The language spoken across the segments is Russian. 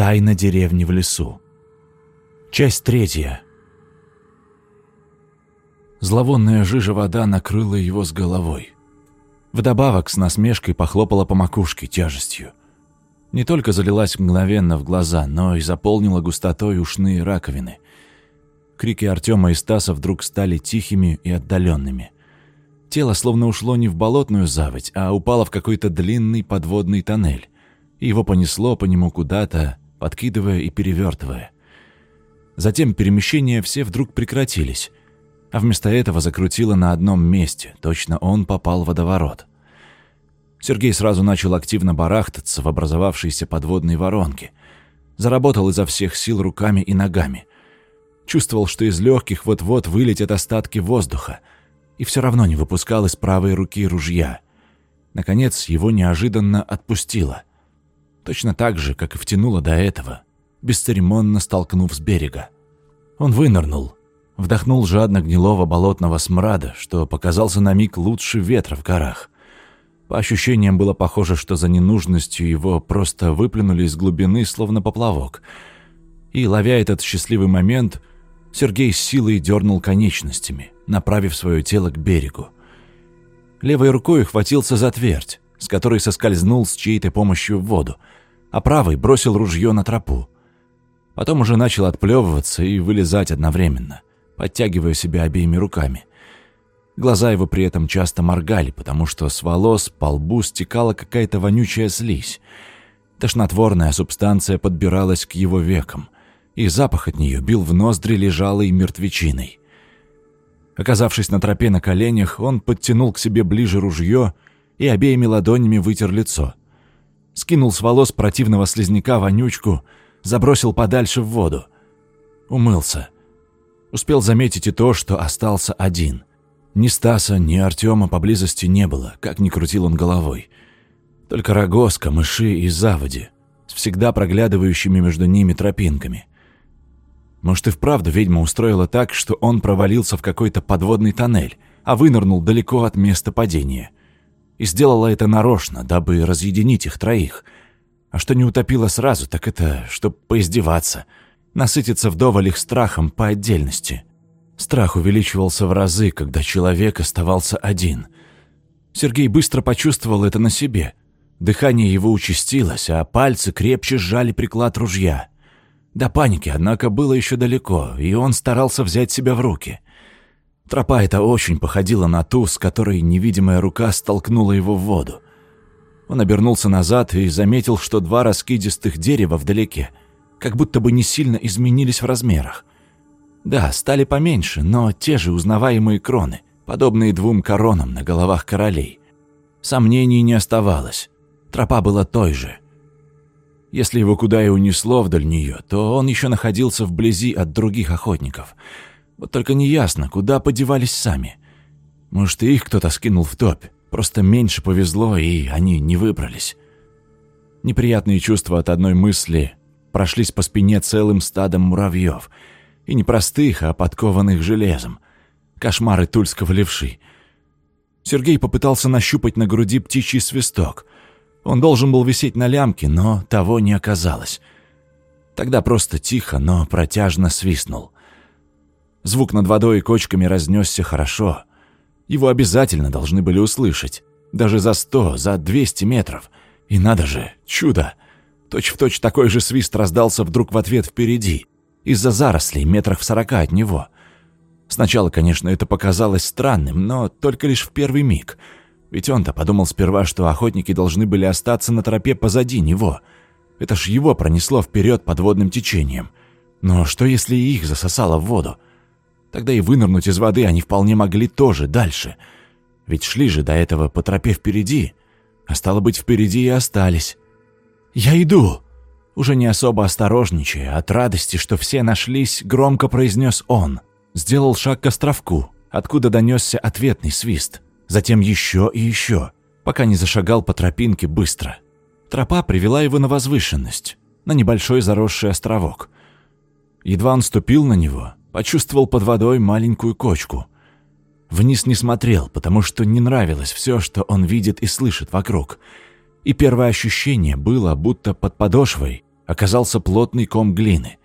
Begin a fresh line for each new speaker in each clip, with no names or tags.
Тайна деревни в лесу. Часть третья. Зловонная жижа вода накрыла его с головой. Вдобавок с насмешкой похлопала по макушке тяжестью. Не только залилась мгновенно в глаза, но и заполнила густотой ушные раковины. Крики Артема и Стаса вдруг стали тихими и отдаленными. Тело словно ушло не в болотную заводь, а упало в какой-то длинный подводный тоннель. И его понесло по нему куда-то, подкидывая и перевертывая. Затем перемещения все вдруг прекратились, а вместо этого закрутило на одном месте, точно он попал в водоворот. Сергей сразу начал активно барахтаться в образовавшейся подводной воронке. Заработал изо всех сил руками и ногами. Чувствовал, что из легких вот-вот вылетят остатки воздуха, и все равно не выпускал из правой руки ружья. Наконец, его неожиданно отпустило. Точно так же, как и втянуло до этого, бесцеремонно столкнув с берега. Он вынырнул, вдохнул жадно гнилого болотного смрада, что показался на миг лучше ветра в горах. По ощущениям было похоже, что за ненужностью его просто выплюнули из глубины, словно поплавок. И, ловя этот счастливый момент, Сергей с силой дернул конечностями, направив свое тело к берегу. Левой рукой хватился за твердь, с которой соскользнул с чьей-то помощью в воду, а правой бросил ружье на тропу. Потом уже начал отплевываться и вылезать одновременно, подтягивая себя обеими руками. Глаза его при этом часто моргали, потому что с волос по лбу стекала какая-то вонючая слизь. Тошнотворная субстанция подбиралась к его векам, и запах от нее бил в ноздри лежалой мертвечиной. Оказавшись на тропе на коленях, он подтянул к себе ближе ружье и обеими ладонями вытер лицо. Скинул с волос противного слизняка вонючку, забросил подальше в воду. Умылся. Успел заметить и то, что остался один — ни Стаса, ни Артема поблизости не было, как ни крутил он головой. Только рогозка, мыши и заводи, с всегда проглядывающими между ними тропинками. Может и вправду ведьма устроила так, что он провалился в какой-то подводный тоннель, а вынырнул далеко от места падения. И сделала это нарочно, дабы разъединить их троих. А что не утопила сразу, так это, чтоб поиздеваться, насытиться вдоволь их страхом по отдельности — Страх увеличивался в разы, когда человек оставался один. Сергей быстро почувствовал это на себе. Дыхание его участилось, а пальцы крепче сжали приклад ружья. До паники, однако, было еще далеко, и он старался взять себя в руки. Тропа эта очень походила на ту, с которой невидимая рука столкнула его в воду. Он обернулся назад и заметил, что два раскидистых дерева вдалеке как будто бы не сильно изменились в размерах. Да, стали поменьше, но те же узнаваемые кроны, подобные двум коронам на головах королей. Сомнений не оставалось. Тропа была той же. Если его куда и унесло вдоль нее, то он еще находился вблизи от других охотников. Вот только неясно, куда подевались сами. Может, и их кто-то скинул в топь. Просто меньше повезло, и они не выбрались. Неприятные чувства от одной мысли прошлись по спине целым стадом муравьев — и не простых, а подкованных железом. Кошмары тульского левши. Сергей попытался нащупать на груди птичий свисток. Он должен был висеть на лямке, но того не оказалось. Тогда просто тихо, но протяжно свистнул. Звук над водой и кочками разнесся хорошо. Его обязательно должны были услышать. Даже за сто, за двести метров. И надо же, чудо! Точь-в-точь точь такой же свист раздался вдруг в ответ впереди из-за зарослей метрах в сорока от него. Сначала, конечно, это показалось странным, но только лишь в первый миг. Ведь он-то подумал сперва, что охотники должны были остаться на тропе позади него. Это ж его пронесло вперед подводным течением. Но что если их засосало в воду? Тогда и вынырнуть из воды они вполне могли тоже дальше. Ведь шли же до этого по тропе впереди. А стало быть, впереди и остались. «Я иду!» Уже не особо осторожничая, от радости, что все нашлись, громко произнес он. Сделал шаг к островку, откуда донесся ответный свист. Затем еще и еще, пока не зашагал по тропинке быстро. Тропа привела его на возвышенность, на небольшой заросший островок. Едва он ступил на него, почувствовал под водой маленькую кочку. Вниз не смотрел, потому что не нравилось все, что он видит и слышит вокруг. И первое ощущение было, будто под подошвой оказался плотный ком глины.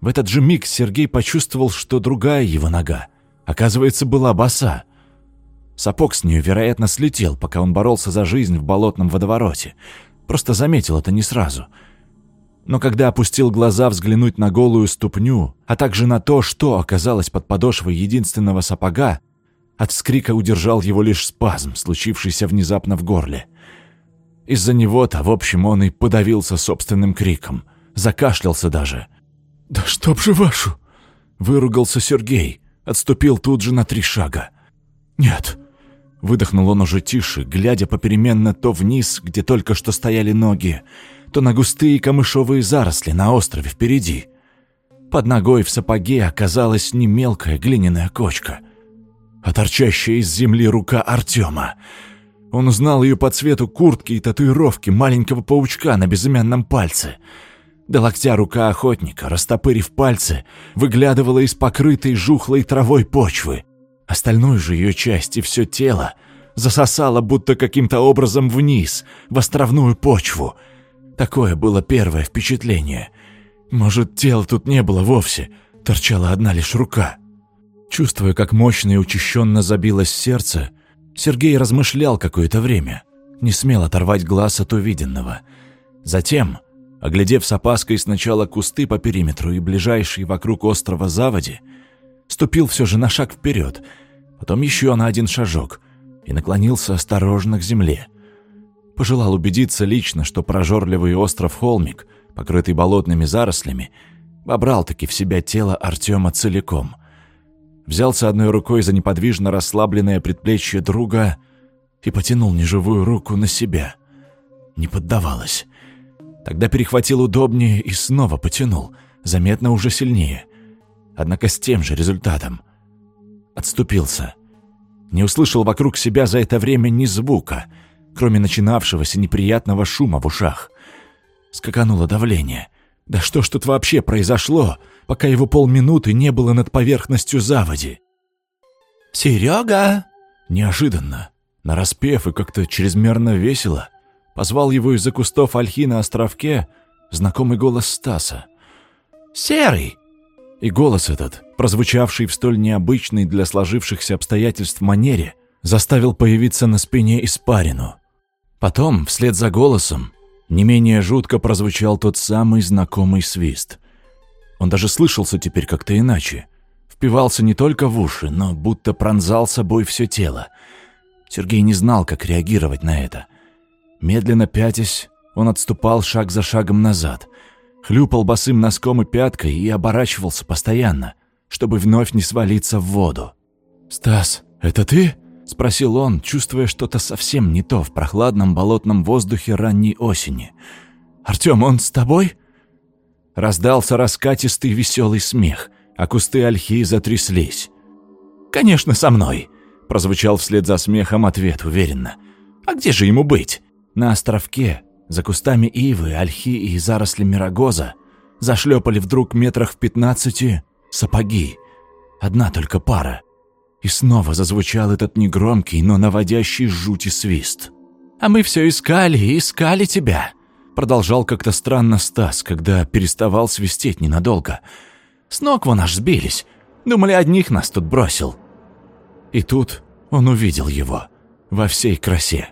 В этот же миг Сергей почувствовал, что другая его нога, оказывается, была боса. Сапог с нее, вероятно, слетел, пока он боролся за жизнь в болотном водовороте. Просто заметил это не сразу. Но когда опустил глаза взглянуть на голую ступню, а также на то, что оказалось под подошвой единственного сапога, от вскрика удержал его лишь спазм, случившийся внезапно в горле. Из-за него-то, в общем, он и подавился собственным криком. Закашлялся даже. «Да чтоб же вашу!» Выругался Сергей. Отступил тут же на три шага. «Нет!» Выдохнул он уже тише, глядя попеременно то вниз, где только что стояли ноги, то на густые камышовые заросли на острове впереди. Под ногой в сапоге оказалась не мелкая глиняная кочка — а торчащая из земли рука Артема. Он узнал ее по цвету куртки и татуировки маленького паучка на безымянном пальце. До локтя рука охотника, растопырив пальцы, выглядывала из покрытой жухлой травой почвы. Остальную же ее часть и все тело засосало будто каким-то образом вниз, в островную почву. Такое было первое впечатление. Может, тела тут не было вовсе, торчала одна лишь рука. Чувствуя, как мощно и учащенно забилось сердце, Сергей размышлял какое-то время, не смел оторвать глаз от увиденного. Затем, оглядев с опаской сначала кусты по периметру и ближайшие вокруг острова заводи, ступил все же на шаг вперед, потом еще на один шажок и наклонился осторожно к земле. Пожелал убедиться лично, что прожорливый остров Холмик, покрытый болотными зарослями, вобрал-таки в себя тело Артема целиком — взялся одной рукой за неподвижно расслабленное предплечье друга и потянул неживую руку на себя. Не поддавалось. Тогда перехватил удобнее и снова потянул, заметно уже сильнее. Однако с тем же результатом. Отступился. Не услышал вокруг себя за это время ни звука, кроме начинавшегося неприятного шума в ушах. Скакануло давление. Да что ж тут вообще произошло, пока его полминуты не было над поверхностью заводи? «Серега!» Неожиданно, нараспев и как-то чрезмерно весело, позвал его из-за кустов ольхи на островке знакомый голос Стаса. «Серый!» И голос этот, прозвучавший в столь необычной для сложившихся обстоятельств манере, заставил появиться на спине испарину. Потом, вслед за голосом, не менее жутко прозвучал тот самый знакомый свист. Он даже слышался теперь как-то иначе. Впивался не только в уши, но будто пронзал собой все тело. Сергей не знал, как реагировать на это. Медленно пятясь, он отступал шаг за шагом назад, хлюпал босым носком и пяткой и оборачивался постоянно, чтобы вновь не свалиться в воду. «Стас, это ты?» — спросил он, чувствуя что-то совсем не то в прохладном болотном воздухе ранней осени. «Артём, он с тобой?» Раздался раскатистый веселый смех, а кусты ольхи затряслись. «Конечно, со мной!» — прозвучал вслед за смехом ответ уверенно. «А где же ему быть?» На островке, за кустами ивы, ольхи и зарослями рогоза, зашлепали вдруг метрах в пятнадцати сапоги. Одна только пара — и снова зазвучал этот негромкий, но наводящий жути свист. «А мы все искали и искали тебя», — продолжал как-то странно Стас, когда переставал свистеть ненадолго. «С ног вон аж сбились. Думали, одних нас тут бросил». И тут он увидел его во всей красе.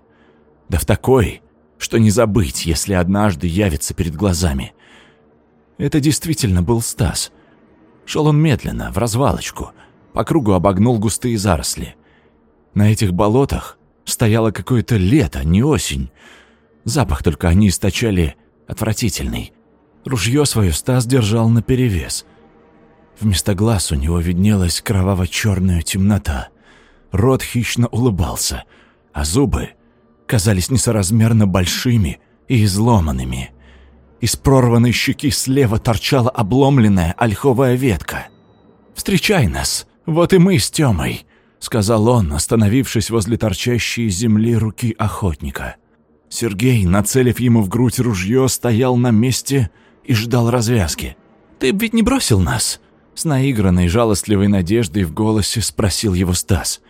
Да в такой, что не забыть, если однажды явится перед глазами. Это действительно был Стас. Шел он медленно, в развалочку — по кругу обогнул густые заросли. На этих болотах стояло какое-то лето, не осень. Запах только они источали отвратительный. Ружье свое Стас держал наперевес. Вместо глаз у него виднелась кроваво-черная темнота. Рот хищно улыбался, а зубы казались несоразмерно большими и изломанными. Из прорванной щеки слева торчала обломленная ольховая ветка. «Встречай нас!» «Вот и мы с Тёмой», — сказал он, остановившись возле торчащей земли руки охотника. Сергей, нацелив ему в грудь ружье, стоял на месте и ждал развязки. «Ты ведь не бросил нас?» С наигранной жалостливой надеждой в голосе спросил его Стас.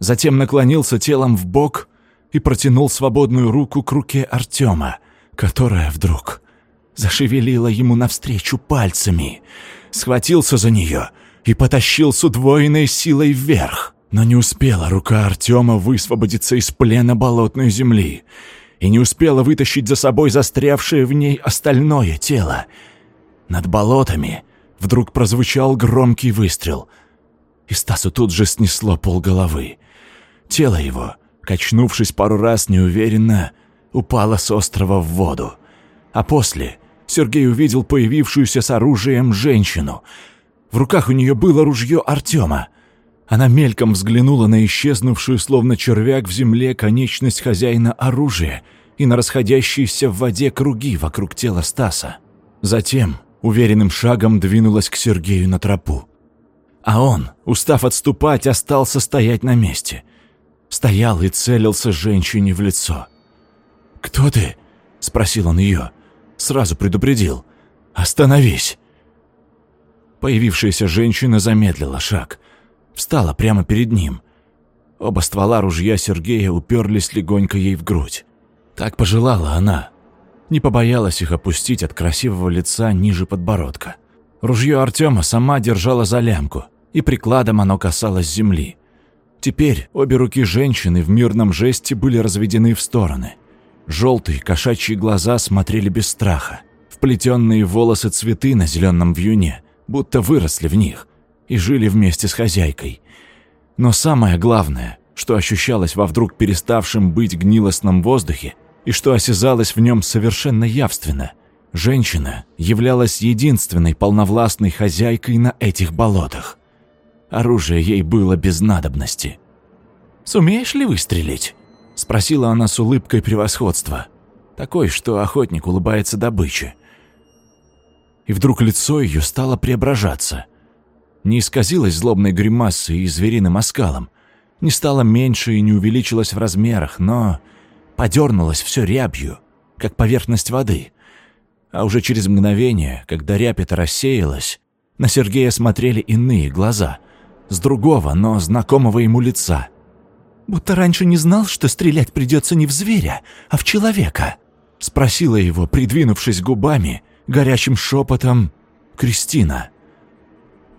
Затем наклонился телом в бок и протянул свободную руку к руке Артема, которая вдруг зашевелила ему навстречу пальцами, схватился за нее и потащил с удвоенной силой вверх. Но не успела рука Артема высвободиться из плена болотной земли и не успела вытащить за собой застрявшее в ней остальное тело. Над болотами вдруг прозвучал громкий выстрел, и Стасу тут же снесло полголовы. Тело его, качнувшись пару раз неуверенно, упало с острова в воду. А после Сергей увидел появившуюся с оружием женщину. В руках у нее было ружье Артема. Она мельком взглянула на исчезнувшую, словно червяк в земле, конечность хозяина оружия и на расходящиеся в воде круги вокруг тела Стаса. Затем уверенным шагом двинулась к Сергею на тропу. А он, устав отступать, остался стоять на месте. Стоял и целился женщине в лицо. «Кто ты?» — спросил он ее. Сразу предупредил. «Остановись!» Появившаяся женщина замедлила шаг. Встала прямо перед ним. Оба ствола ружья Сергея уперлись легонько ей в грудь. Так пожелала она. Не побоялась их опустить от красивого лица ниже подбородка. Ружье Артема сама держала за лямку, и прикладом оно касалось земли. Теперь обе руки женщины в мирном жесте были разведены в стороны. Желтые кошачьи глаза смотрели без страха. Вплетенные волосы цветы на зеленом вьюне, будто выросли в них и жили вместе с хозяйкой. Но самое главное, что ощущалось во вдруг переставшем быть гнилостном воздухе и что осязалось в нем совершенно явственно, женщина являлась единственной полновластной хозяйкой на этих болотах. Оружие ей было без надобности. «Сумеешь ли выстрелить?» — спросила она с улыбкой превосходства, такой, что охотник улыбается добыче. И вдруг лицо ее стало преображаться. Не исказилось злобной гримасой и звериным оскалом, не стало меньше и не увеличилось в размерах, но подернулось все рябью, как поверхность воды. А уже через мгновение, когда рябь эта рассеялась, на Сергея смотрели иные глаза, с другого, но знакомого ему лица — Будто раньше не знал, что стрелять придется не в зверя, а в человека. Спросила его, придвинувшись губами, горячим шепотом, Кристина.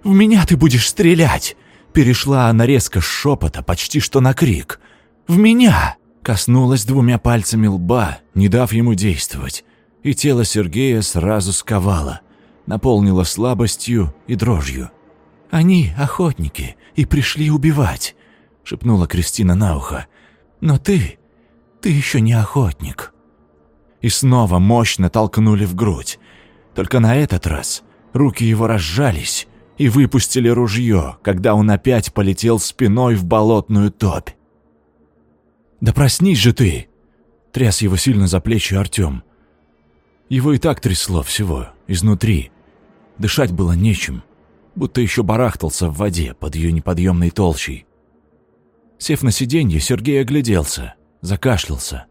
«В меня ты будешь стрелять!» Перешла она резко с шепота, почти что на крик. «В меня!» Коснулась двумя пальцами лба, не дав ему действовать, и тело Сергея сразу сковало, наполнило слабостью и дрожью. «Они охотники и пришли убивать. — шепнула Кристина на ухо. «Но ты... ты еще не охотник». И снова мощно толкнули в грудь. Только на этот раз руки его разжались и выпустили ружье, когда он опять полетел спиной в болотную топь. «Да проснись же ты!» — тряс его сильно за плечи Артем. Его и так трясло всего, изнутри. Дышать было нечем, будто еще барахтался в воде под ее неподъемной толщей. Сев на сиденье, Сергей огляделся, закашлялся.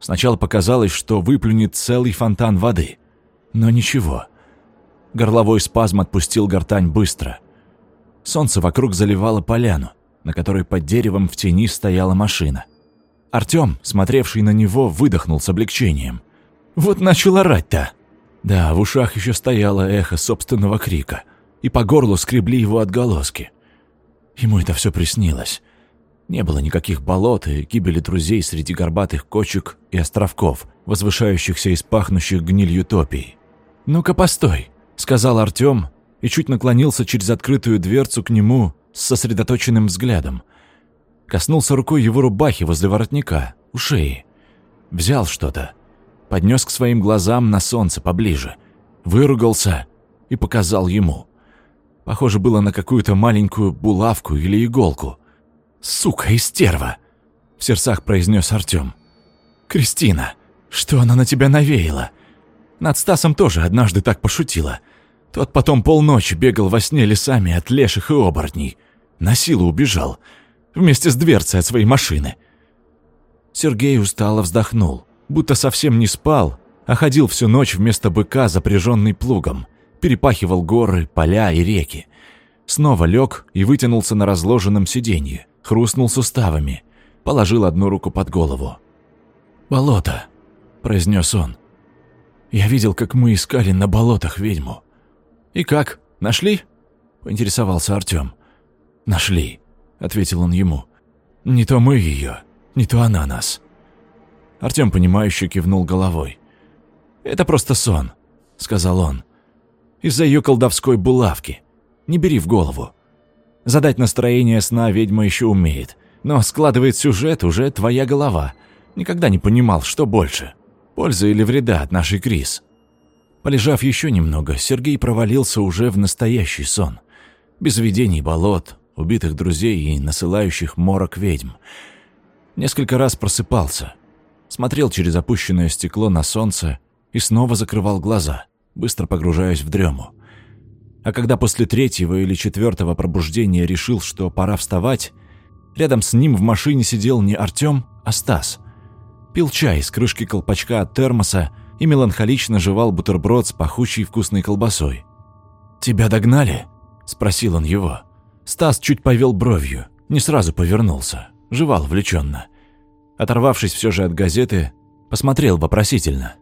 Сначала показалось, что выплюнет целый фонтан воды. Но ничего. Горловой спазм отпустил гортань быстро. Солнце вокруг заливало поляну, на которой под деревом в тени стояла машина. Артём, смотревший на него, выдохнул с облегчением. «Вот начал орать-то!» Да, в ушах еще стояло эхо собственного крика, и по горлу скребли его отголоски. Ему это все приснилось. Не было никаких болот и гибели друзей среди горбатых кочек и островков, возвышающихся из пахнущих гнилью топий. «Ну-ка, постой», — сказал Артём и чуть наклонился через открытую дверцу к нему с сосредоточенным взглядом. Коснулся рукой его рубахи возле воротника, у шеи. Взял что-то, поднес к своим глазам на солнце поближе, выругался и показал ему. Похоже было на какую-то маленькую булавку или иголку — «Сука и стерва!» — в сердцах произнес Артем. «Кристина, что она на тебя навеяла?» Над Стасом тоже однажды так пошутила. Тот потом полночи бегал во сне лесами от леших и оборотней. На силу убежал. Вместе с дверцей от своей машины. Сергей устало вздохнул. Будто совсем не спал, а ходил всю ночь вместо быка, запряженный плугом. Перепахивал горы, поля и реки. Снова лег и вытянулся на разложенном сиденье хрустнул суставами, положил одну руку под голову. «Болото», — произнес он. Я видел, как мы искали на болотах ведьму. И как, нашли? Поинтересовался Артем. Нашли, ответил он ему. Не то мы ее, не то она нас. Артем, понимающе кивнул головой. «Это просто сон», — сказал он. «Из-за ее колдовской булавки. Не бери в голову. Задать настроение сна ведьма еще умеет, но складывает сюжет уже твоя голова. Никогда не понимал, что больше – польза или вреда от нашей Крис». Полежав еще немного, Сергей провалился уже в настоящий сон. Без видений болот, убитых друзей и насылающих морок ведьм. Несколько раз просыпался, смотрел через опущенное стекло на солнце и снова закрывал глаза, быстро погружаясь в дрему. А когда после третьего или четвертого пробуждения решил, что пора вставать, рядом с ним в машине сидел не Артём, а Стас. Пил чай из крышки колпачка от термоса и меланхолично жевал бутерброд с пахучей вкусной колбасой. «Тебя догнали?» – спросил он его. Стас чуть повел бровью, не сразу повернулся, жевал влеченно. Оторвавшись все же от газеты, посмотрел вопросительно.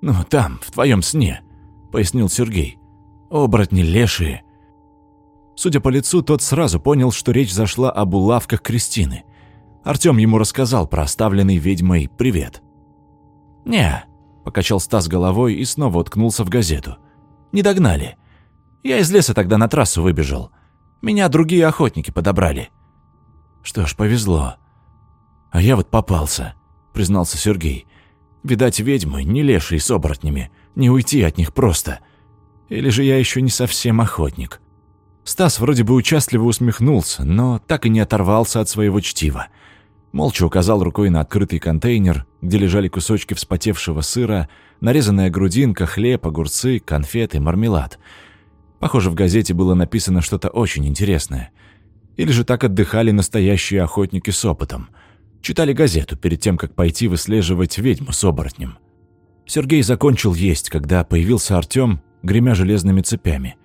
«Ну, там, в твоем сне», — пояснил Сергей. «Оборотни лешие». Судя по лицу, тот сразу понял, что речь зашла об улавках Кристины. Артём ему рассказал про оставленный ведьмой привет. «Не», — покачал Стас головой и снова уткнулся в газету. «Не догнали. Я из леса тогда на трассу выбежал. Меня другие охотники подобрали». «Что ж, повезло. А я вот попался», — признался Сергей. Видать, ведьмы, не лешие с оборотнями, не уйти от них просто. Или же я еще не совсем охотник. Стас вроде бы участливо усмехнулся, но так и не оторвался от своего чтива. Молча указал рукой на открытый контейнер, где лежали кусочки вспотевшего сыра, нарезанная грудинка, хлеб, огурцы, конфеты, мармелад. Похоже, в газете было написано что-то очень интересное. Или же так отдыхали настоящие охотники с опытом – Читали газету перед тем, как пойти выслеживать ведьму с оборотнем. Сергей закончил есть, когда появился Артём, гремя железными цепями.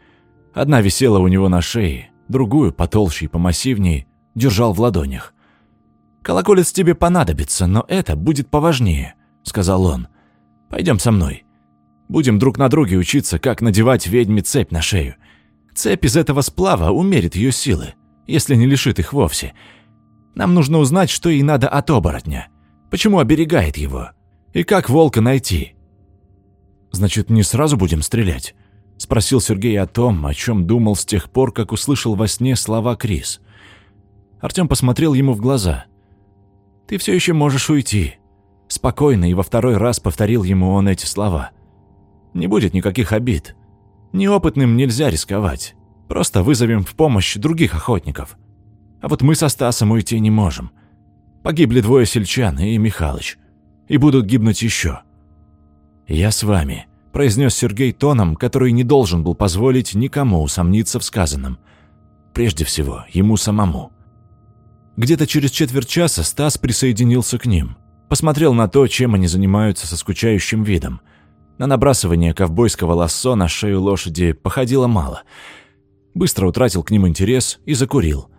Одна висела у него на шее, другую, потолще и помассивнее, держал в ладонях. «Колоколец тебе понадобится, но это будет поважнее», — сказал он. «Пойдем со мной. Будем друг на друге учиться, как надевать ведьме цепь на шею. Цепь из этого сплава умерит ее силы, если не лишит их вовсе. Нам нужно узнать, что ей надо от оборотня. Почему оберегает его? И как волка найти? Значит, не сразу будем стрелять? Спросил Сергей о том, о чем думал с тех пор, как услышал во сне слова Крис. Артем посмотрел ему в глаза. «Ты все еще можешь уйти». Спокойно и во второй раз повторил ему он эти слова. «Не будет никаких обид. Неопытным нельзя рисковать. Просто вызовем в помощь других охотников. А вот мы со Стасом уйти не можем. Погибли двое сельчан и Михалыч. И будут гибнуть еще. «Я с вами», – произнес Сергей тоном, который не должен был позволить никому усомниться в сказанном. Прежде всего, ему самому. Где-то через четверть часа Стас присоединился к ним. Посмотрел на то, чем они занимаются со скучающим видом. На набрасывание ковбойского лассо на шею лошади походило мало. Быстро утратил к ним интерес и закурил –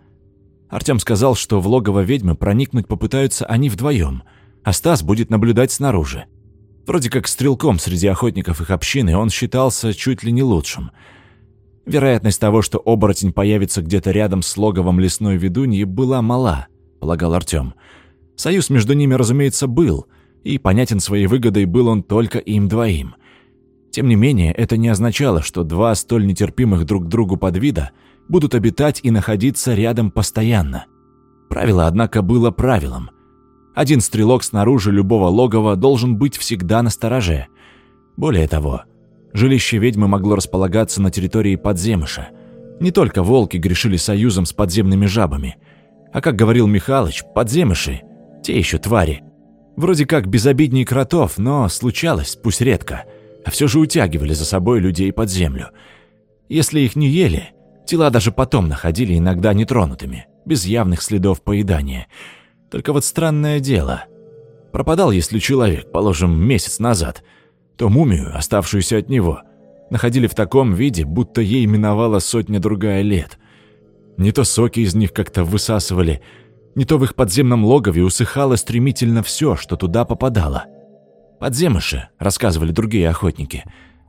Артем сказал, что в логово ведьмы проникнуть попытаются они вдвоем, а Стас будет наблюдать снаружи. Вроде как стрелком среди охотников их общины он считался чуть ли не лучшим. Вероятность того, что оборотень появится где-то рядом с логовом лесной ведуньи, была мала, полагал Артем. Союз между ними, разумеется, был, и понятен своей выгодой был он только им двоим. Тем не менее, это не означало, что два столь нетерпимых друг другу подвида – будут обитать и находиться рядом постоянно. Правило, однако, было правилом. Один стрелок снаружи любого логова должен быть всегда на стороже. Более того, жилище ведьмы могло располагаться на территории подземыша. Не только волки грешили союзом с подземными жабами, а, как говорил Михалыч, подземыши – те еще твари. Вроде как безобиднее кротов, но случалось, пусть редко, а все же утягивали за собой людей под землю. Если их не ели – Тела даже потом находили иногда нетронутыми, без явных следов поедания. Только вот странное дело. Пропадал, если человек, положим, месяц назад, то мумию, оставшуюся от него, находили в таком виде, будто ей миновала сотня-другая лет. Не то соки из них как-то высасывали, не то в их подземном логове усыхало стремительно все, что туда попадало. Подземыши, рассказывали другие охотники,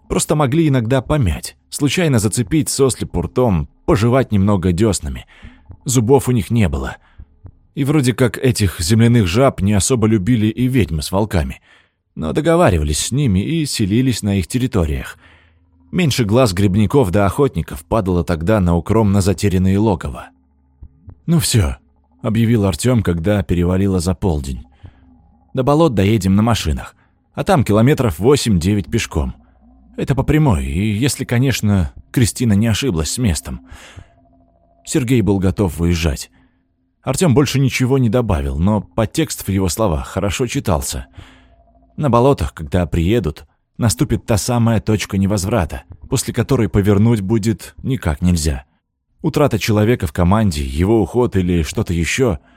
просто могли иногда помять, случайно зацепить сослеп ртом, пожевать немного деснами. Зубов у них не было. И вроде как этих земляных жаб не особо любили и ведьмы с волками, но договаривались с ними и селились на их территориях. Меньше глаз грибников да охотников падало тогда на укромно затерянные логово. «Ну все, объявил Артём, когда перевалило за полдень. «До болот доедем на машинах, а там километров 8-9 пешком. Это по прямой, и если, конечно, Кристина не ошиблась с местом». Сергей был готов выезжать. Артём больше ничего не добавил, но подтекст в его словах хорошо читался. На болотах, когда приедут, наступит та самая точка невозврата, после которой повернуть будет никак нельзя. Утрата человека в команде, его уход или что-то еще –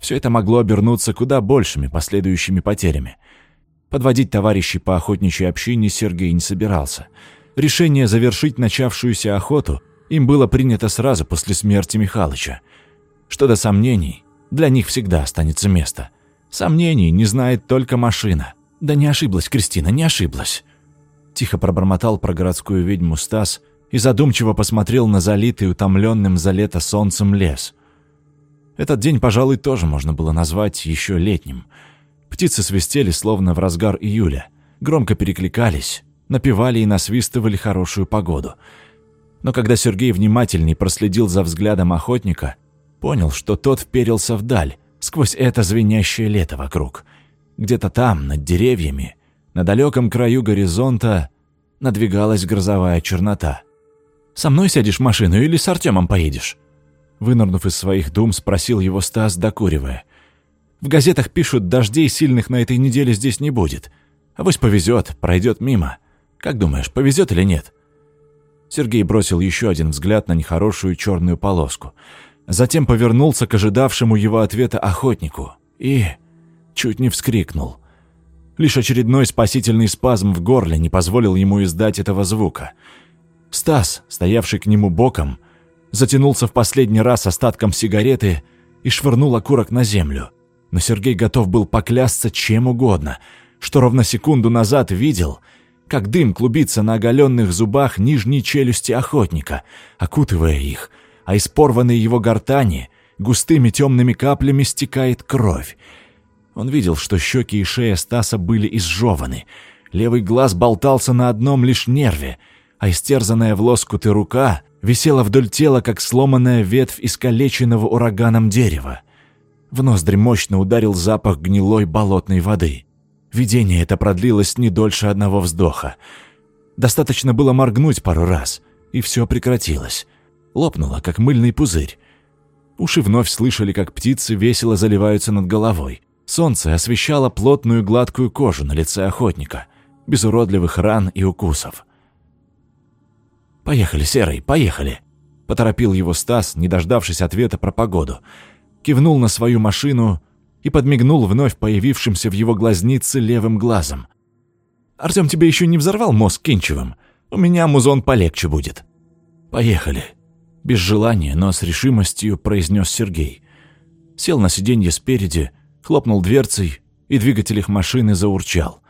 все это могло обернуться куда большими последующими потерями. Подводить товарищей по охотничьей общине Сергей не собирался. Решение завершить начавшуюся охоту им было принято сразу после смерти Михалыча. Что до сомнений, для них всегда останется место. Сомнений не знает только машина. Да не ошиблась Кристина, не ошиблась. Тихо пробормотал про городскую ведьму Стас – и задумчиво посмотрел на залитый утомленным за лето солнцем лес. Этот день, пожалуй, тоже можно было назвать еще летним. Птицы свистели, словно в разгар июля, громко перекликались, напевали и насвистывали хорошую погоду. Но когда Сергей внимательней проследил за взглядом охотника, понял, что тот вперился вдаль, сквозь это звенящее лето вокруг. Где-то там, над деревьями, на далеком краю горизонта, надвигалась грозовая чернота. Со мной сядешь в машину или с Артемом поедешь?» Вынырнув из своих дум, спросил его Стас, докуривая. «В газетах пишут, дождей сильных на этой неделе здесь не будет. А вось повезет, пройдет мимо. Как думаешь, повезет или нет?» Сергей бросил еще один взгляд на нехорошую черную полоску. Затем повернулся к ожидавшему его ответа охотнику и чуть не вскрикнул. Лишь очередной спасительный спазм в горле не позволил ему издать этого звука – Стас, стоявший к нему боком, затянулся в последний раз остатком сигареты и швырнул окурок на землю. Но Сергей готов был поклясться чем угодно, что ровно секунду назад видел, как дым клубится на оголенных зубах нижней челюсти охотника, окутывая их, а из порванной его гортани густыми темными каплями стекает кровь. Он видел, что щеки и шея Стаса были изжеваны, левый глаз болтался на одном лишь нерве — а истерзанная в лоскуты рука висела вдоль тела, как сломанная ветвь искалеченного ураганом дерева. В ноздри мощно ударил запах гнилой болотной воды. Видение это продлилось не дольше одного вздоха. Достаточно было моргнуть пару раз, и все прекратилось. Лопнуло, как мыльный пузырь. Уши вновь слышали, как птицы весело заливаются над головой. Солнце освещало плотную гладкую кожу на лице охотника, без уродливых ран и укусов. «Поехали, Серый, поехали!» Поторопил его Стас, не дождавшись ответа про погоду. Кивнул на свою машину и подмигнул вновь появившимся в его глазнице левым глазом. «Артём тебе еще не взорвал мозг Кинчевым? У меня музон полегче будет». «Поехали!» Без желания, но с решимостью произнес Сергей. Сел на сиденье спереди, хлопнул дверцей, и двигатель их машины заурчал.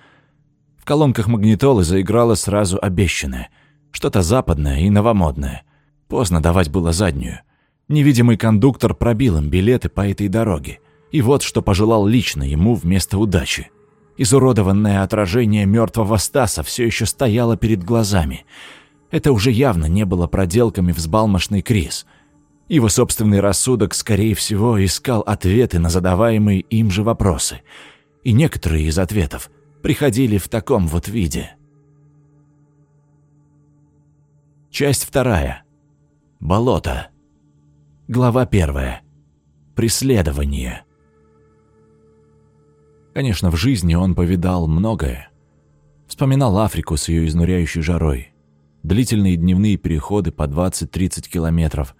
В колонках магнитолы заиграло сразу обещанное — что-то западное и новомодное. Поздно давать было заднюю. Невидимый кондуктор пробил им билеты по этой дороге. И вот что пожелал лично ему вместо удачи. Изуродованное отражение мертвого Стаса все еще стояло перед глазами. Это уже явно не было проделками взбалмошный Крис. Его собственный рассудок, скорее всего, искал ответы на задаваемые им же вопросы. И некоторые из ответов приходили в таком вот виде – Часть вторая. Болото. Глава первая. Преследование. Конечно, в жизни он повидал многое. Вспоминал Африку с ее изнуряющей жарой, длительные дневные переходы по 20-30 километров,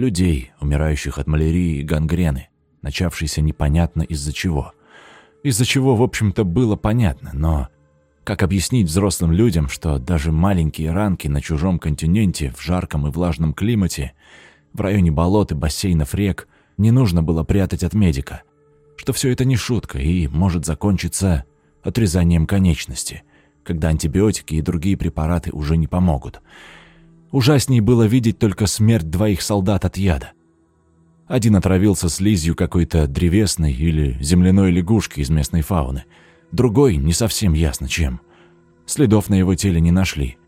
людей, умирающих от малярии и гангрены, начавшейся непонятно из-за чего. Из-за чего, в общем-то, было понятно, но как объяснить взрослым людям, что даже маленькие ранки на чужом континенте в жарком и влажном климате, в районе болот и бассейнов рек, не нужно было прятать от медика? Что все это не шутка и может закончиться отрезанием конечности, когда антибиотики и другие препараты уже не помогут. Ужасней было видеть только смерть двоих солдат от яда. Один отравился слизью какой-то древесной или земляной лягушки из местной фауны, другой не совсем ясно чем. Следов на его теле не нашли.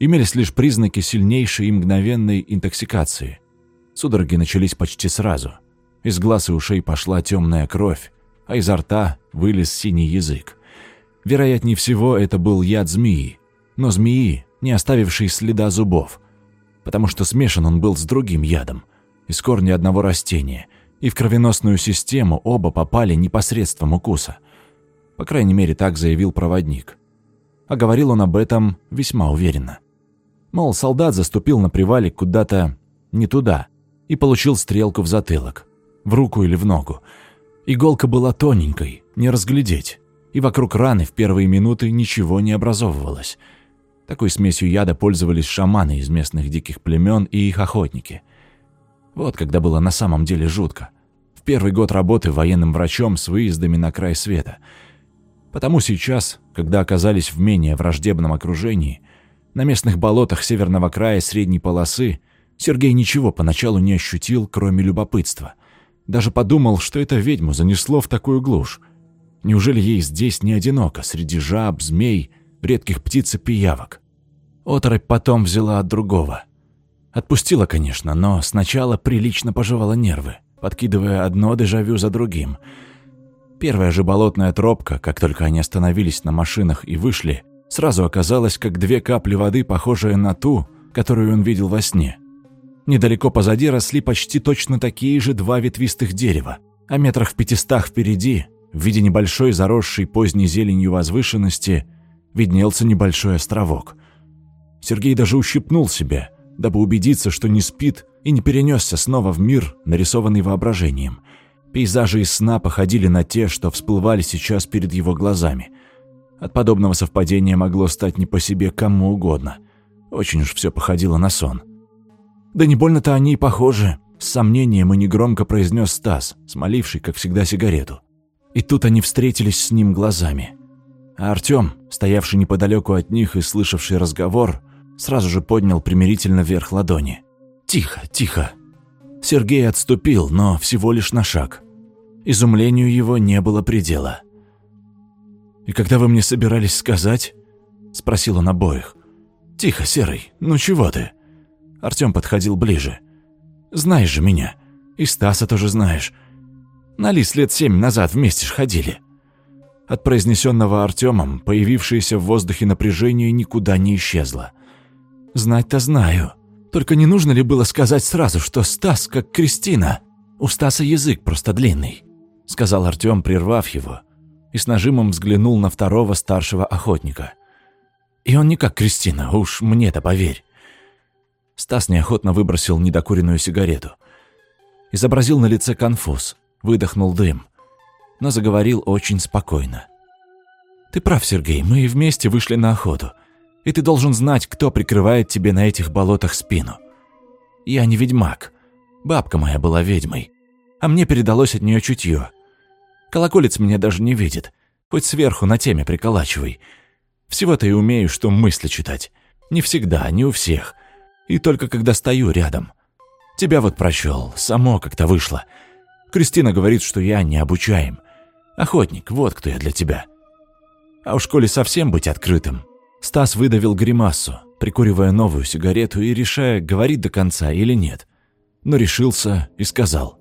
Имелись лишь признаки сильнейшей и мгновенной интоксикации. Судороги начались почти сразу. Из глаз и ушей пошла темная кровь, а изо рта вылез синий язык. Вероятнее всего, это был яд змеи, но змеи, не оставившей следа зубов, потому что смешан он был с другим ядом, из корня одного растения, и в кровеносную систему оба попали непосредством укуса. По крайней мере, так заявил проводник. А говорил он об этом весьма уверенно. Мол, солдат заступил на привале куда-то не туда и получил стрелку в затылок, в руку или в ногу. Иголка была тоненькой, не разглядеть, и вокруг раны в первые минуты ничего не образовывалось. Такой смесью яда пользовались шаманы из местных диких племен и их охотники. Вот когда было на самом деле жутко. В первый год работы военным врачом с выездами на край света. Потому сейчас, когда оказались в менее враждебном окружении, на местных болотах северного края средней полосы, Сергей ничего поначалу не ощутил, кроме любопытства. Даже подумал, что это ведьму занесло в такую глушь. Неужели ей здесь не одиноко, среди жаб, змей, редких птиц и пиявок? Оторопь потом взяла от другого. Отпустила, конечно, но сначала прилично пожевала нервы, подкидывая одно дежавю за другим. Первая же болотная тропка, как только они остановились на машинах и вышли, сразу оказалась как две капли воды, похожие на ту, которую он видел во сне. Недалеко позади росли почти точно такие же два ветвистых дерева, а метрах в пятистах впереди, в виде небольшой заросшей поздней зеленью возвышенности, виднелся небольшой островок. Сергей даже ущипнул себя, дабы убедиться, что не спит и не перенесся снова в мир, нарисованный воображением. Пейзажи из сна походили на те, что всплывали сейчас перед его глазами. От подобного совпадения могло стать не по себе кому угодно. Очень уж все походило на сон. «Да не больно-то они и похожи», — с сомнением и негромко произнес Стас, смоливший, как всегда, сигарету. И тут они встретились с ним глазами. А Артём, стоявший неподалеку от них и слышавший разговор, сразу же поднял примирительно вверх ладони. «Тихо, тихо». Сергей отступил, но всего лишь на шаг. Изумлению его не было предела. «И когда вы мне собирались сказать?» – спросил он обоих. «Тихо, Серый, ну чего ты?» Артём подходил ближе. «Знаешь же меня. И Стаса тоже знаешь. На лис лет семь назад вместе ж ходили». От произнесенного Артемом появившееся в воздухе напряжение никуда не исчезло. «Знать-то знаю. Только не нужно ли было сказать сразу, что Стас как Кристина? У Стаса язык просто длинный», — сказал Артем, прервав его, и с нажимом взглянул на второго старшего охотника. «И он не как Кристина, уж мне-то поверь». Стас неохотно выбросил недокуренную сигарету. Изобразил на лице конфуз, выдохнул дым, но заговорил очень спокойно. «Ты прав, Сергей, мы и вместе вышли на охоту, и ты должен знать, кто прикрывает тебе на этих болотах спину. Я не ведьмак, бабка моя была ведьмой, а мне передалось от нее чутье. Колоколец меня даже не видит, хоть сверху на теме приколачивай. Всего-то и умею, что мысли читать. Не всегда, не у всех, и только когда стою рядом. Тебя вот прочел, само как-то вышло». Кристина говорит, что я необучаем. Охотник, вот кто я для тебя. А уж коли совсем быть открытым. Стас выдавил гримасу, прикуривая новую сигарету и решая, говорить до конца или нет. Но решился и сказал.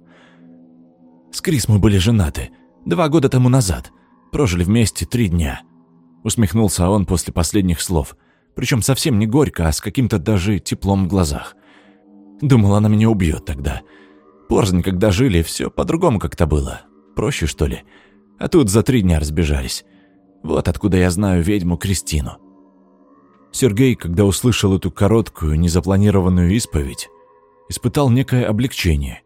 «С Крис мы были женаты. Два года тому назад. Прожили вместе три дня». Усмехнулся он после последних слов. Причем совсем не горько, а с каким-то даже теплом в глазах. Думал, она меня убьет тогда. Порзнь, когда жили, все по-другому как-то было. Проще, что ли? А тут за три дня разбежались. Вот откуда я знаю ведьму Кристину. Сергей, когда услышал эту короткую, незапланированную исповедь, испытал некое облегчение.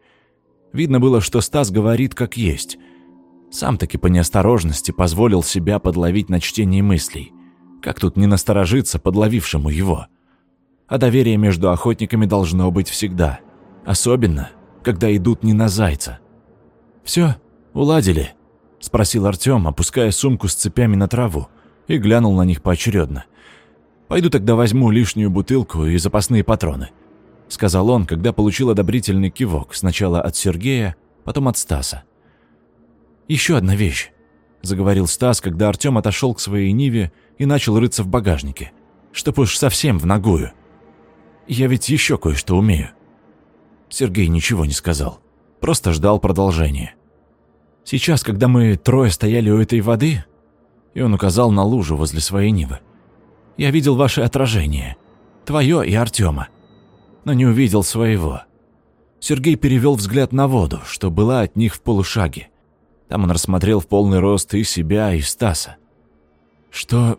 Видно было, что Стас говорит как есть. Сам таки по неосторожности позволил себя подловить на чтении мыслей. Как тут не насторожиться подловившему его? А доверие между охотниками должно быть всегда. Особенно, когда идут не на зайца. Все, уладили. — спросил Артём, опуская сумку с цепями на траву, и глянул на них поочередно. «Пойду тогда возьму лишнюю бутылку и запасные патроны», — сказал он, когда получил одобрительный кивок сначала от Сергея, потом от Стаса. «Еще одна вещь», — заговорил Стас, когда Артём отошел к своей Ниве и начал рыться в багажнике, чтоб уж совсем в ногую. «Я ведь еще кое-что умею». Сергей ничего не сказал, просто ждал продолжения. «Сейчас, когда мы трое стояли у этой воды, и он указал на лужу возле своей Нивы, я видел ваше отражение, твое и Артема но не увидел своего. Сергей перевел взгляд на воду, что была от них в полушаге. Там он рассмотрел в полный рост и себя, и Стаса. «Что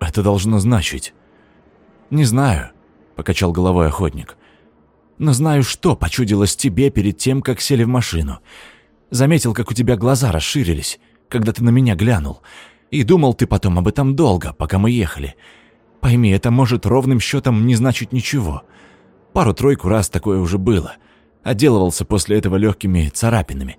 это должно значить?» «Не знаю», — покачал головой охотник. «Но знаю, что почудилось тебе перед тем, как сели в машину. Заметил, как у тебя глаза расширились, когда ты на меня глянул. И думал ты потом об этом долго, пока мы ехали. Пойми, это может ровным счетом не значить ничего. Пару-тройку раз такое уже было. Отделывался после этого легкими царапинами.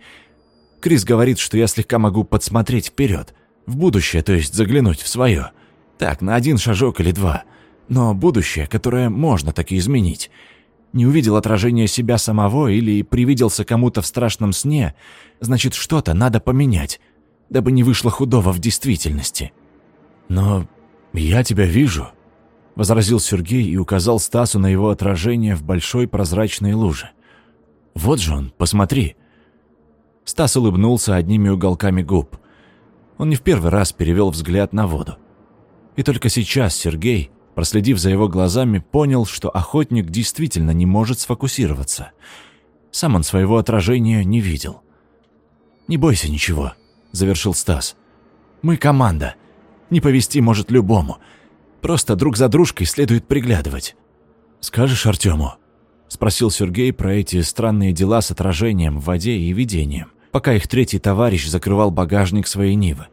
Крис говорит, что я слегка могу подсмотреть вперед, в будущее, то есть заглянуть в свое. Так, на один шажок или два. Но будущее, которое можно таки изменить. Не увидел отражение себя самого или привиделся кому-то в страшном сне, значит, что-то надо поменять, дабы не вышло худого в действительности. Но я тебя вижу, — возразил Сергей и указал Стасу на его отражение в большой прозрачной луже. «Вот же он, посмотри!» Стас улыбнулся одними уголками губ. Он не в первый раз перевел взгляд на воду. И только сейчас Сергей, проследив за его глазами, понял, что охотник действительно не может сфокусироваться. Сам он своего отражения не видел. «Не бойся ничего», — завершил Стас. «Мы команда. Не повести может любому. Просто друг за дружкой следует приглядывать. «Скажешь Артему?» – спросил Сергей про эти странные дела с отражением в воде и видением, пока их третий товарищ закрывал багажник своей Нивы.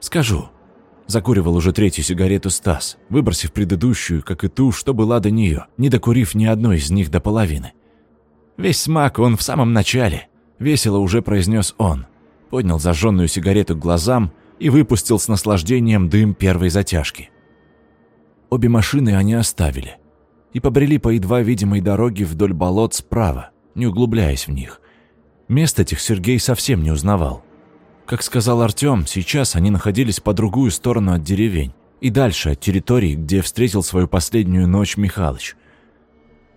«Скажу». Закуривал уже третью сигарету Стас, выбросив предыдущую, как и ту, что была до нее, не докурив ни одной из них до половины. «Весь смак он в самом начале», – весело уже произнес он. Поднял зажженную сигарету к глазам и выпустил с наслаждением дым первой затяжки. Обе машины они оставили и побрели по едва видимой дороге вдоль болот справа, не углубляясь в них. Мест этих Сергей совсем не узнавал. Как сказал Артём, сейчас они находились по другую сторону от деревень и дальше от территории, где встретил свою последнюю ночь Михалыч.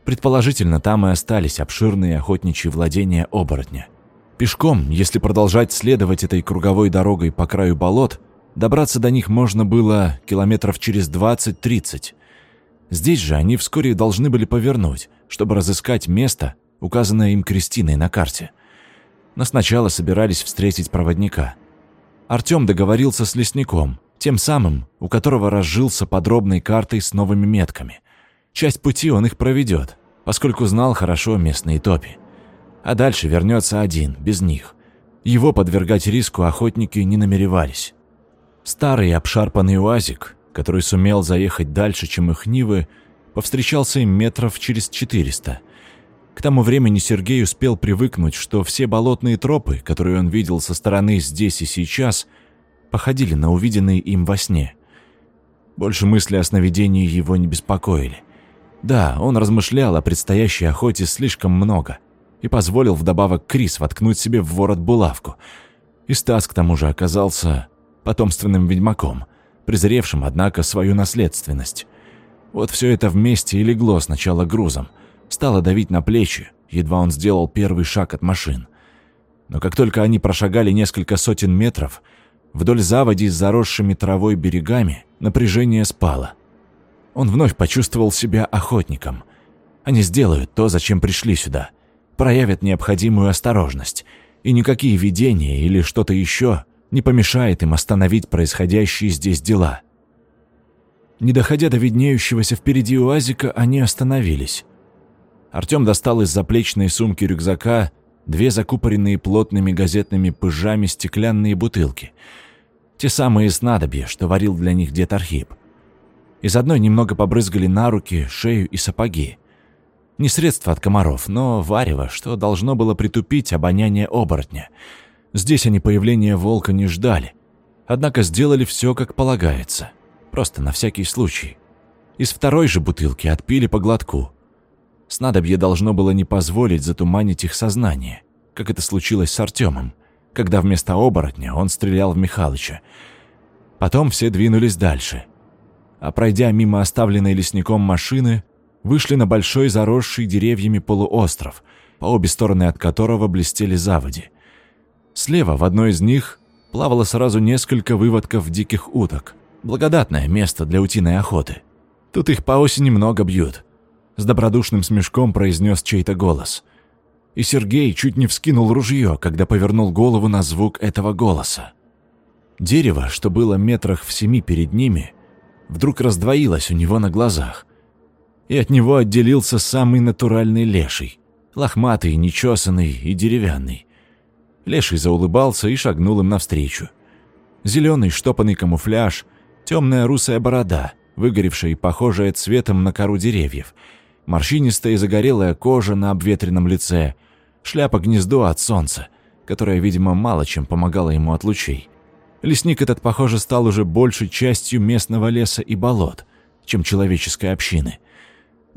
Предположительно, там и остались обширные охотничьи владения оборотня. Пешком, если продолжать следовать этой круговой дорогой по краю болот, Добраться до них можно было километров через 20-30. Здесь же они вскоре должны были повернуть, чтобы разыскать место, указанное им Кристиной на карте. Но сначала собирались встретить проводника. Артём договорился с лесником, тем самым, у которого разжился подробной картой с новыми метками. Часть пути он их проведет, поскольку знал хорошо местные топи. А дальше вернется один, без них. Его подвергать риску охотники не намеревались. Старый обшарпанный уазик, который сумел заехать дальше, чем их Нивы, повстречался им метров через 400. К тому времени Сергей успел привыкнуть, что все болотные тропы, которые он видел со стороны здесь и сейчас, походили на увиденные им во сне. Больше мысли о сновидении его не беспокоили. Да, он размышлял о предстоящей охоте слишком много и позволил вдобавок Крис воткнуть себе в ворот булавку. И Стас к тому же оказался потомственным ведьмаком, презревшим, однако, свою наследственность. Вот все это вместе и легло сначала грузом, стало давить на плечи, едва он сделал первый шаг от машин. Но как только они прошагали несколько сотен метров, вдоль заводи с заросшими травой берегами напряжение спало. Он вновь почувствовал себя охотником. Они сделают то, зачем пришли сюда, проявят необходимую осторожность, и никакие видения или что-то еще не помешает им остановить происходящие здесь дела. Не доходя до виднеющегося впереди уазика, они остановились. Артём достал из заплечной сумки рюкзака две закупоренные плотными газетными пыжами стеклянные бутылки. Те самые снадобья, что варил для них дед Архип. Из одной немного побрызгали на руки, шею и сапоги. Не средство от комаров, но варево, что должно было притупить обоняние оборотня – Здесь они появления волка не ждали, однако сделали все как полагается, просто на всякий случай. Из второй же бутылки отпили по глотку. Снадобье должно было не позволить затуманить их сознание, как это случилось с Артемом, когда вместо оборотня он стрелял в Михалыча. Потом все двинулись дальше. А пройдя мимо оставленной лесником машины, вышли на большой заросший деревьями полуостров, по обе стороны от которого блестели заводи. Слева в одной из них плавало сразу несколько выводков диких уток. Благодатное место для утиной охоты. Тут их по осени много бьют. С добродушным смешком произнес чей-то голос. И Сергей чуть не вскинул ружье, когда повернул голову на звук этого голоса. Дерево, что было метрах в семи перед ними, вдруг раздвоилось у него на глазах и от него отделился самый натуральный леший, лохматый, нечесанный и деревянный. Леший заулыбался и шагнул им навстречу. Зеленый штопанный камуфляж, темная русая борода, выгоревшая и похожая цветом на кору деревьев, морщинистая и загорелая кожа на обветренном лице, шляпа-гнездо от солнца, которая, видимо, мало чем помогала ему от лучей. Лесник этот, похоже, стал уже большей частью местного леса и болот, чем человеческой общины –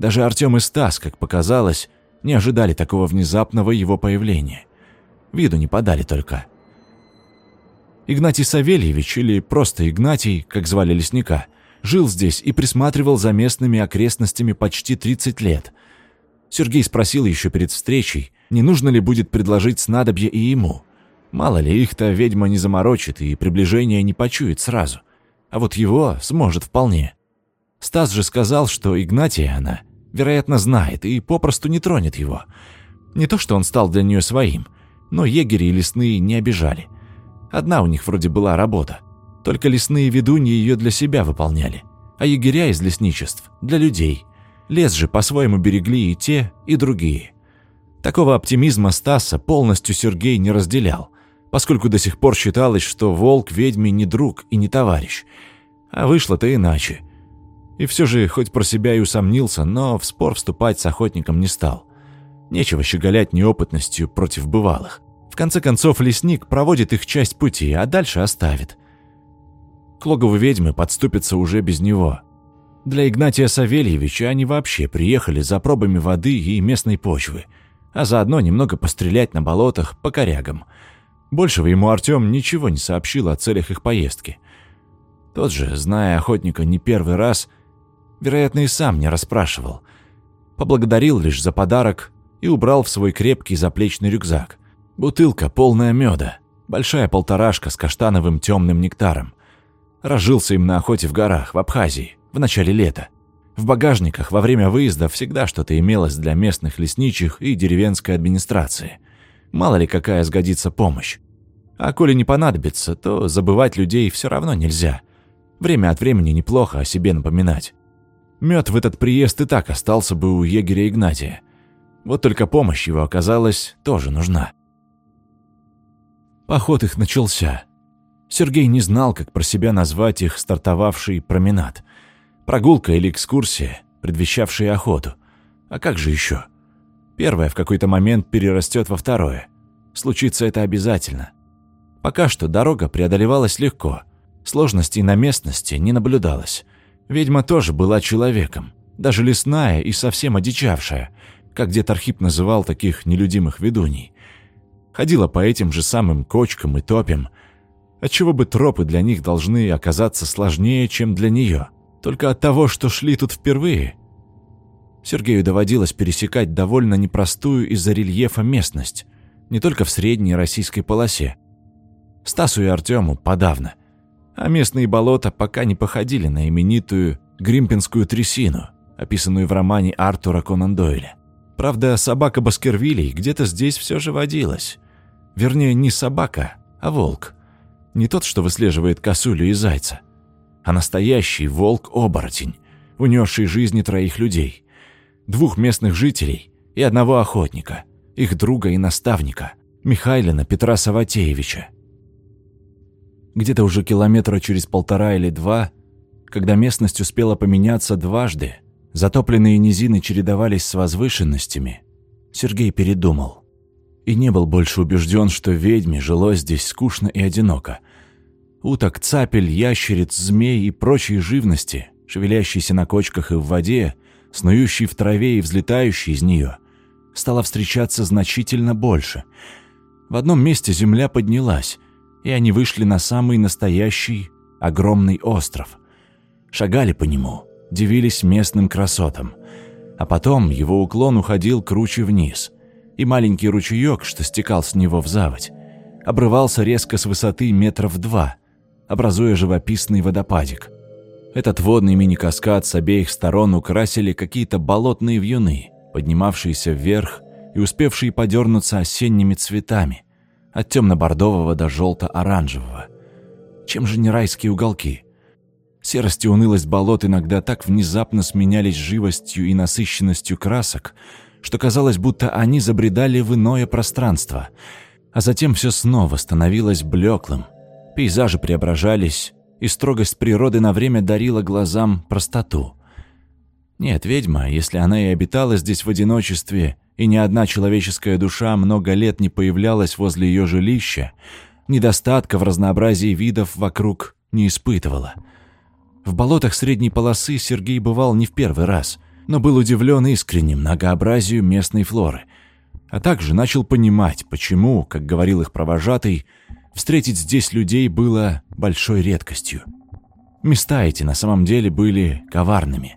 даже Артем и Стас, как показалось, не ожидали такого внезапного его появления. Виду не подали только. Игнатий Савельевич, или просто Игнатий, как звали лесника, жил здесь и присматривал за местными окрестностями почти 30 лет. Сергей спросил еще перед встречей, не нужно ли будет предложить снадобье и ему. Мало ли, их-то ведьма не заморочит и приближение не почует сразу. А вот его сможет вполне. Стас же сказал, что Игнатия она вероятно, знает и попросту не тронет его. Не то, что он стал для нее своим, но егери и лесные не обижали. Одна у них вроде была работа. Только лесные ведуньи ее для себя выполняли, а егеря из лесничеств – для людей. Лес же по-своему берегли и те, и другие. Такого оптимизма Стаса полностью Сергей не разделял, поскольку до сих пор считалось, что волк ведьме не друг и не товарищ. А вышло-то иначе – и все же, хоть про себя и усомнился, но в спор вступать с охотником не стал. Нечего щеголять неопытностью против бывалых. В конце концов, лесник проводит их часть пути, а дальше оставит. К логову ведьмы подступится уже без него. Для Игнатия Савельевича они вообще приехали за пробами воды и местной почвы, а заодно немного пострелять на болотах по корягам. Большего ему Артем ничего не сообщил о целях их поездки. Тот же, зная охотника не первый раз, вероятно, и сам не расспрашивал. Поблагодарил лишь за подарок и убрал в свой крепкий заплечный рюкзак. Бутылка полная меда, большая полторашка с каштановым темным нектаром. Разжился им на охоте в горах, в Абхазии, в начале лета. В багажниках во время выезда всегда что-то имелось для местных лесничих и деревенской администрации. Мало ли какая сгодится помощь. А коли не понадобится, то забывать людей все равно нельзя. Время от времени неплохо о себе напоминать. Мед в этот приезд и так остался бы у егеря Игнатия. Вот только помощь его оказалась тоже нужна. Поход их начался. Сергей не знал, как про себя назвать их стартовавший променад. Прогулка или экскурсия, предвещавшая охоту. А как же еще? Первое в какой-то момент перерастет во второе. Случится это обязательно. Пока что дорога преодолевалась легко. Сложностей на местности не наблюдалось. Ведьма тоже была человеком, даже лесная и совсем одичавшая, как дед Архип называл таких нелюдимых ведуней. Ходила по этим же самым кочкам и топям, отчего бы тропы для них должны оказаться сложнее, чем для нее, только от того, что шли тут впервые. Сергею доводилось пересекать довольно непростую из-за рельефа местность, не только в средней российской полосе. Стасу и Артему подавно а местные болота пока не походили на именитую Гримпинскую трясину, описанную в романе Артура Конан Дойля. Правда, собака Баскервилей где-то здесь все же водилась. Вернее, не собака, а волк. Не тот, что выслеживает косулю и зайца, а настоящий волк-оборотень, унесший жизни троих людей. Двух местных жителей и одного охотника, их друга и наставника, Михайлина Петра Саватеевича. Где-то уже километра через полтора или два, когда местность успела поменяться дважды, затопленные низины чередовались с возвышенностями, Сергей передумал. и не был больше убежден, что ведьме жилось здесь скучно и одиноко. Уток, цапель, ящериц, змей и прочие живности, шевелящиеся на кочках и в воде, снующие в траве и взлетающие из нее, стало встречаться значительно больше. В одном месте земля поднялась, и они вышли на самый настоящий огромный остров. Шагали по нему, дивились местным красотам. А потом его уклон уходил круче вниз, и маленький ручеек, что стекал с него в заводь, обрывался резко с высоты метров два, образуя живописный водопадик. Этот водный мини-каскад с обеих сторон украсили какие-то болотные вьюны, поднимавшиеся вверх и успевшие подернуться осенними цветами, от темно-бордового до желто-оранжевого. Чем же не райские уголки? Серость и унылость болот иногда так внезапно сменялись живостью и насыщенностью красок, что казалось, будто они забредали в иное пространство. А затем все снова становилось блеклым. Пейзажи преображались, и строгость природы на время дарила глазам простоту. Нет, ведьма, если она и обитала здесь в одиночестве, и ни одна человеческая душа много лет не появлялась возле ее жилища, недостатка в разнообразии видов вокруг не испытывала. В болотах средней полосы Сергей бывал не в первый раз – но был удивлен искренним многообразию местной флоры, а также начал понимать, почему, как говорил их провожатый, встретить здесь людей было большой редкостью. Места эти на самом деле были коварными.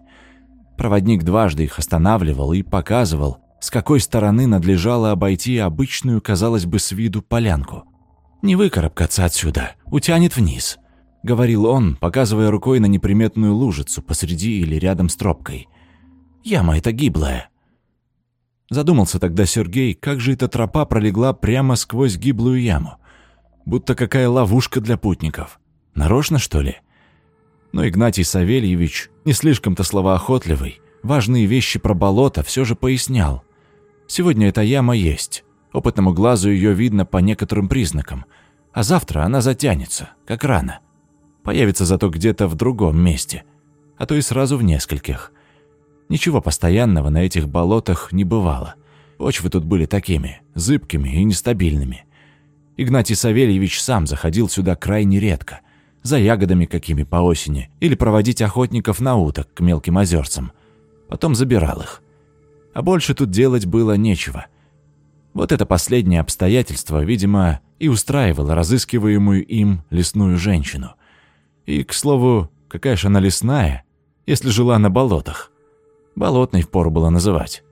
Проводник дважды их останавливал и показывал, с какой стороны надлежало обойти обычную, казалось бы, с виду полянку. «Не выкарабкаться отсюда, утянет вниз», — говорил он, показывая рукой на неприметную лужицу посреди или рядом с тропкой. Яма эта гиблая. Задумался тогда Сергей, как же эта тропа пролегла прямо сквозь гиблую яму. Будто какая ловушка для путников. Нарочно, что ли? Но Игнатий Савельевич, не слишком-то словоохотливый, важные вещи про болото все же пояснял. Сегодня эта яма есть. Опытному глазу ее видно по некоторым признакам. А завтра она затянется, как рано. Появится зато где-то в другом месте. А то и сразу в нескольких – Ничего постоянного на этих болотах не бывало. Почвы тут были такими, зыбкими и нестабильными. Игнатий Савельевич сам заходил сюда крайне редко, за ягодами какими по осени, или проводить охотников на уток к мелким озерцам. Потом забирал их. А больше тут делать было нечего. Вот это последнее обстоятельство, видимо, и устраивало разыскиваемую им лесную женщину. И, к слову, какая же она лесная, если жила на болотах. Болотной впору было называть.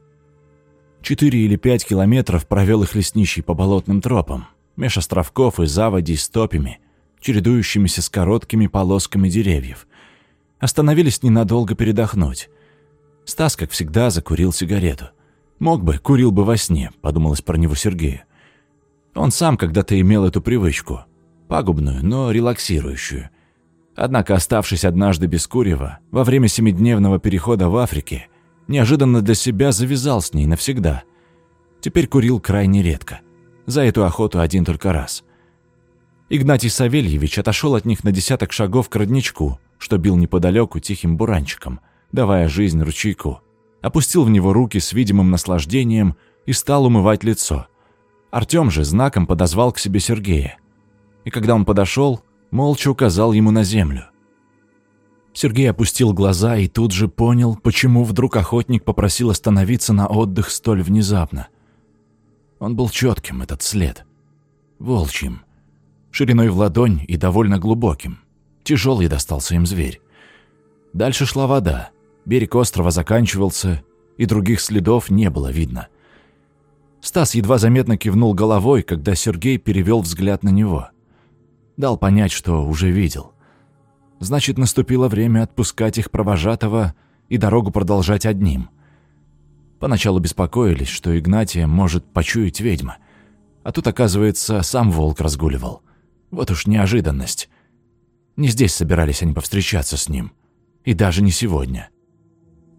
Четыре или пять километров провел их лесничий по болотным тропам, меж островков и заводей с топями, чередующимися с короткими полосками деревьев. Остановились ненадолго передохнуть. Стас, как всегда, закурил сигарету. Мог бы, курил бы во сне, подумалось про него Сергею. Он сам когда-то имел эту привычку. Пагубную, но релаксирующую – Однако, оставшись однажды без курева, во время семидневного перехода в Африке, неожиданно для себя завязал с ней навсегда. Теперь курил крайне редко. За эту охоту один только раз. Игнатий Савельевич отошел от них на десяток шагов к родничку, что бил неподалеку тихим буранчиком, давая жизнь ручейку. Опустил в него руки с видимым наслаждением и стал умывать лицо. Артем же знаком подозвал к себе Сергея. И когда он подошел, молча указал ему на землю. Сергей опустил глаза и тут же понял, почему вдруг охотник попросил остановиться на отдых столь внезапно. Он был четким, этот след. Волчьим. Шириной в ладонь и довольно глубоким. Тяжелый достался им зверь. Дальше шла вода. Берег острова заканчивался, и других следов не было видно. Стас едва заметно кивнул головой, когда Сергей перевел взгляд на него — дал понять, что уже видел. Значит, наступило время отпускать их провожатого и дорогу продолжать одним. Поначалу беспокоились, что Игнатия может почуять ведьма. А тут, оказывается, сам волк разгуливал. Вот уж неожиданность. Не здесь собирались они повстречаться с ним. И даже не сегодня.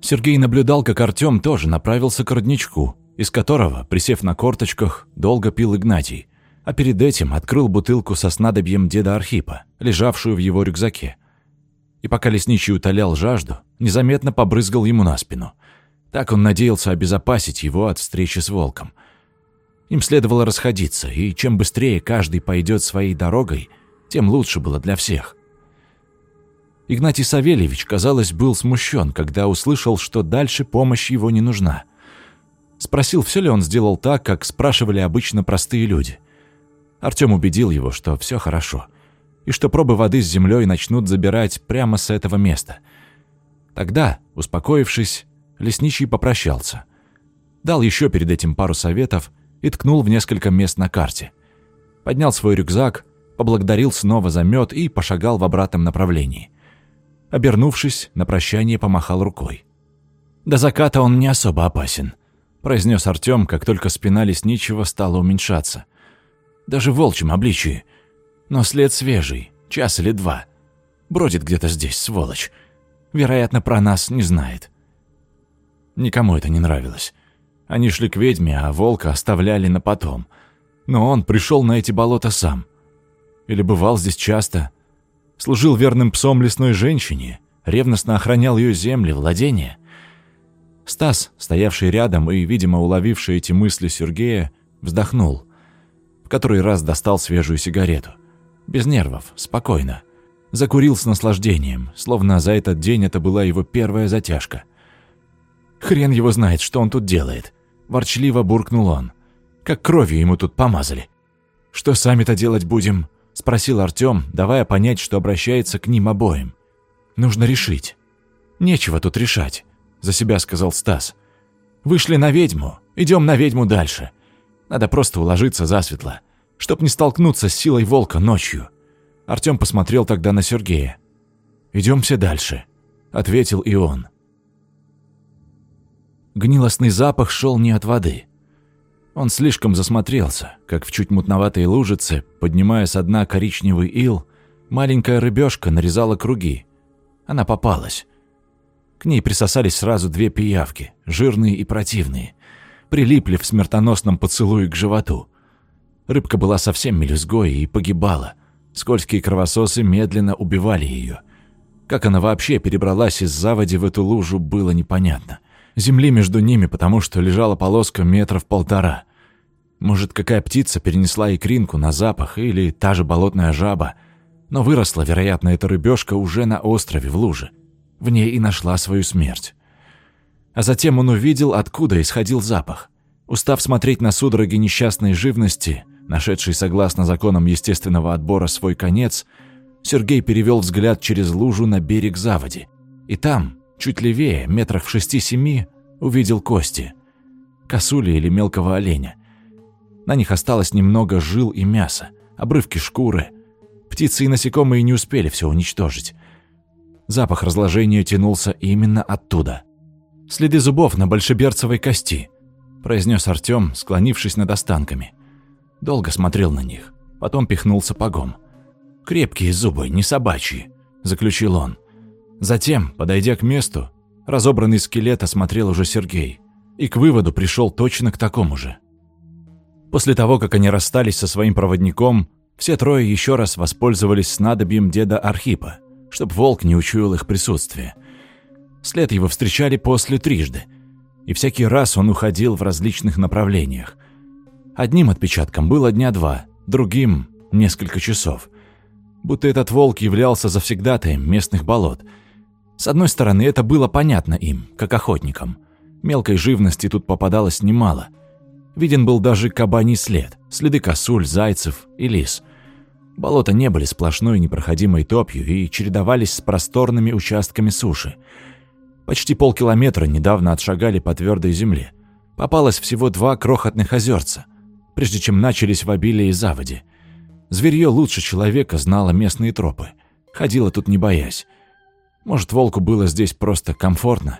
Сергей наблюдал, как Артём тоже направился к родничку, из которого, присев на корточках, долго пил Игнатий а перед этим открыл бутылку со снадобьем деда Архипа, лежавшую в его рюкзаке. И пока лесничий утолял жажду, незаметно побрызгал ему на спину. Так он надеялся обезопасить его от встречи с волком. Им следовало расходиться, и чем быстрее каждый пойдет своей дорогой, тем лучше было для всех. Игнатий Савельевич, казалось, был смущен, когда услышал, что дальше помощь его не нужна. Спросил, все ли он сделал так, как спрашивали обычно простые люди. Артем убедил его, что все хорошо, и что пробы воды с землей начнут забирать прямо с этого места. Тогда, успокоившись, лесничий попрощался. Дал еще перед этим пару советов и ткнул в несколько мест на карте. Поднял свой рюкзак, поблагодарил снова за мед и пошагал в обратном направлении – Обернувшись, на прощание помахал рукой. «До заката он не особо опасен», – произнес Артём, как только спина лесничего стала уменьшаться. «Даже в волчьем обличии. Но след свежий, час или два. Бродит где-то здесь, сволочь. Вероятно, про нас не знает». Никому это не нравилось. Они шли к ведьме, а волка оставляли на потом. Но он пришел на эти болота сам. Или бывал здесь часто – служил верным псом лесной женщине, ревностно охранял ее земли, владения. Стас, стоявший рядом и, видимо, уловивший эти мысли Сергея, вздохнул. В который раз достал свежую сигарету. Без нервов, спокойно. Закурил с наслаждением, словно за этот день это была его первая затяжка. «Хрен его знает, что он тут делает», – ворчливо буркнул он. «Как кровью ему тут помазали. Что сами-то делать будем?» — спросил Артём, давая понять, что обращается к ним обоим. «Нужно решить». «Нечего тут решать», — за себя сказал Стас. «Вышли на ведьму, идем на ведьму дальше. Надо просто уложиться засветло, чтоб не столкнуться с силой волка ночью». Артём посмотрел тогда на Сергея. «Идем все дальше», — ответил и он. Гнилостный запах шел не от воды — он слишком засмотрелся, как в чуть мутноватой лужице, поднимая со дна коричневый ил, маленькая рыбешка нарезала круги. Она попалась. К ней присосались сразу две пиявки, жирные и противные, прилипли в смертоносном поцелуе к животу. Рыбка была совсем мелюзгой и погибала. Скользкие кровососы медленно убивали ее. Как она вообще перебралась из заводи в эту лужу, было непонятно – Земли между ними, потому что лежала полоска метров полтора. Может, какая птица перенесла икринку на запах или та же болотная жаба. Но выросла, вероятно, эта рыбешка уже на острове в луже. В ней и нашла свою смерть. А затем он увидел, откуда исходил запах. Устав смотреть на судороги несчастной живности, нашедшей согласно законам естественного отбора свой конец, Сергей перевел взгляд через лужу на берег заводи. И там, Чуть левее, метрах в шести-семи, увидел кости. Косули или мелкого оленя. На них осталось немного жил и мяса, обрывки шкуры. Птицы и насекомые не успели все уничтожить. Запах разложения тянулся именно оттуда. «Следы зубов на большеберцевой кости», – произнес Артем, склонившись над останками. Долго смотрел на них, потом пихнул сапогом. «Крепкие зубы, не собачьи», – заключил он. Затем, подойдя к месту, разобранный скелет осмотрел уже Сергей и к выводу пришел точно к такому же. После того, как они расстались со своим проводником, все трое еще раз воспользовались снадобьем деда Архипа, чтобы волк не учуял их присутствие. След его встречали после трижды, и всякий раз он уходил в различных направлениях. Одним отпечатком было дня два, другим – несколько часов. Будто этот волк являлся завсегдатаем местных болот – с одной стороны, это было понятно им, как охотникам. Мелкой живности тут попадалось немало. Виден был даже кабаний след, следы косуль, зайцев и лис. Болота не были сплошной непроходимой топью и чередовались с просторными участками суши. Почти полкилометра недавно отшагали по твердой земле. Попалось всего два крохотных озерца, прежде чем начались в обилии заводи. Зверье лучше человека знало местные тропы. Ходило тут не боясь. Может, волку было здесь просто комфортно?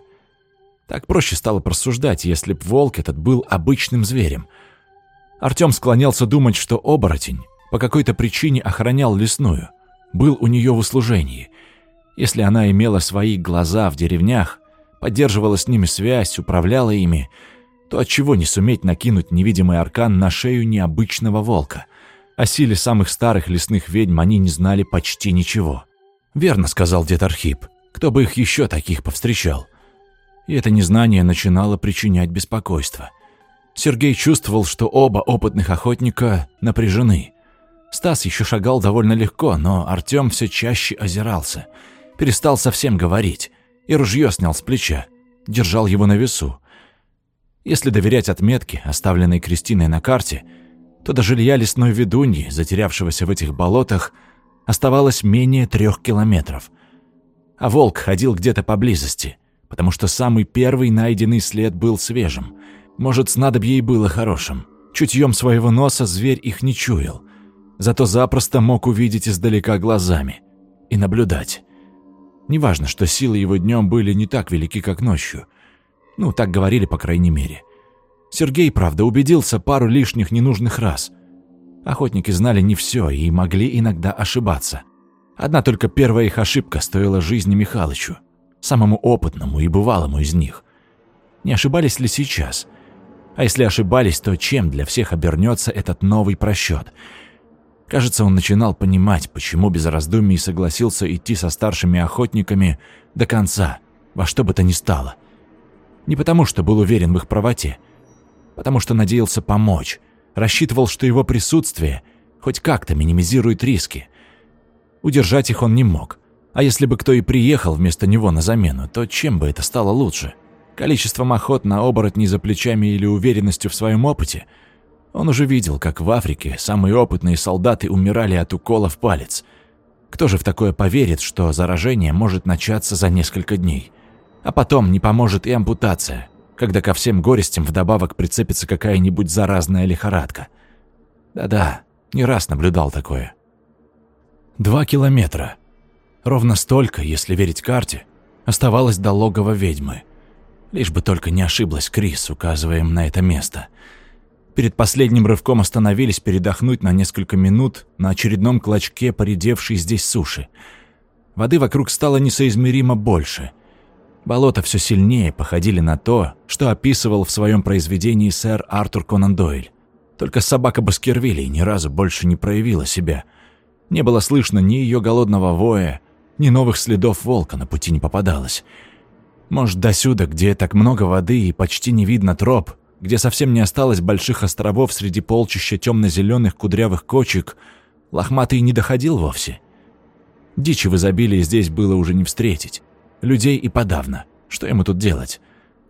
Так проще стало просуждать, если б волк этот был обычным зверем. Артём склонялся думать, что оборотень по какой-то причине охранял лесную, был у неё в услужении. Если она имела свои глаза в деревнях, поддерживала с ними связь, управляла ими, то отчего не суметь накинуть невидимый аркан на шею необычного волка? О силе самых старых лесных ведьм они не знали почти ничего. «Верно», — сказал дед Архип. «Кто бы их еще таких повстречал?» И это незнание начинало причинять беспокойство. Сергей чувствовал, что оба опытных охотника напряжены. Стас еще шагал довольно легко, но Артем все чаще озирался. Перестал совсем говорить и ружье снял с плеча. Держал его на весу. Если доверять отметке, оставленной Кристиной на карте, то до жилья лесной ведуньи, затерявшегося в этих болотах, оставалось менее трех километров. А волк ходил где-то поблизости, потому что самый первый найденный след был свежим. Может, снадобье и было хорошим. Чутьем своего носа зверь их не чуял. Зато запросто мог увидеть издалека глазами и наблюдать. Неважно, что силы его днем были не так велики, как ночью. Ну, так говорили, по крайней мере. Сергей, правда, убедился пару лишних ненужных раз. Охотники знали не все и могли иногда ошибаться. Одна только первая их ошибка стоила жизни Михалычу, самому опытному и бывалому из них. Не ошибались ли сейчас? А если ошибались, то чем для всех обернется этот новый просчет – Кажется, он начинал понимать, почему без раздумий согласился идти со старшими охотниками до конца, во что бы то ни стало. Не потому, что был уверен в их правоте, потому что надеялся помочь, рассчитывал, что его присутствие хоть как-то минимизирует риски. Удержать их он не мог. А если бы кто и приехал вместо него на замену, то чем бы это стало лучше? Количеством охот на оборотней за плечами или уверенностью в своем опыте – он уже видел, как в Африке самые опытные солдаты умирали от укола в палец. Кто же в такое поверит, что заражение может начаться за несколько дней? А потом не поможет и ампутация, когда ко всем горестям вдобавок прицепится какая-нибудь заразная лихорадка. Да-да, не раз наблюдал такое. Два километра. Ровно столько, если верить карте, оставалось до логова ведьмы. Лишь бы только не ошиблась Крис, указывая им на это место — Перед последним рывком остановились передохнуть на несколько минут на очередном клочке поредевшей здесь суши. Воды вокруг стало несоизмеримо больше. Болота все сильнее походили на то, что описывал в своем произведении сэр Артур Конан Дойль. Только собака Баскервилей ни разу больше не проявила себя. Не было слышно ни ее голодного воя, ни новых следов волка на пути не попадалось. Может, досюда, где так много воды и почти не видно троп, где совсем не осталось больших островов среди полчища темно-зеленых кудрявых кочек, лохматый не доходил вовсе. Дичи в изобилии здесь было уже не встретить. Людей и подавно. Что ему тут делать?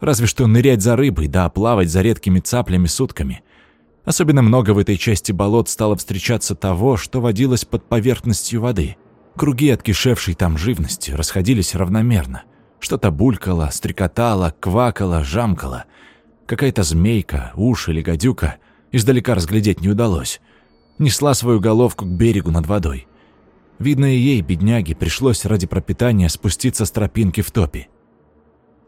Разве что нырять за рыбой, да плавать за редкими цаплями сутками. Особенно много в этой части болот стало встречаться того, что водилось под поверхностью воды. Круги от кишевшей там живности расходились равномерно. Что-то булькало, стрекотало, квакало, жамкало — Какая-то змейка, уж или гадюка, издалека разглядеть не удалось. Несла свою головку к берегу над водой. Видно, и ей, бедняге, пришлось ради пропитания спуститься с тропинки в топе.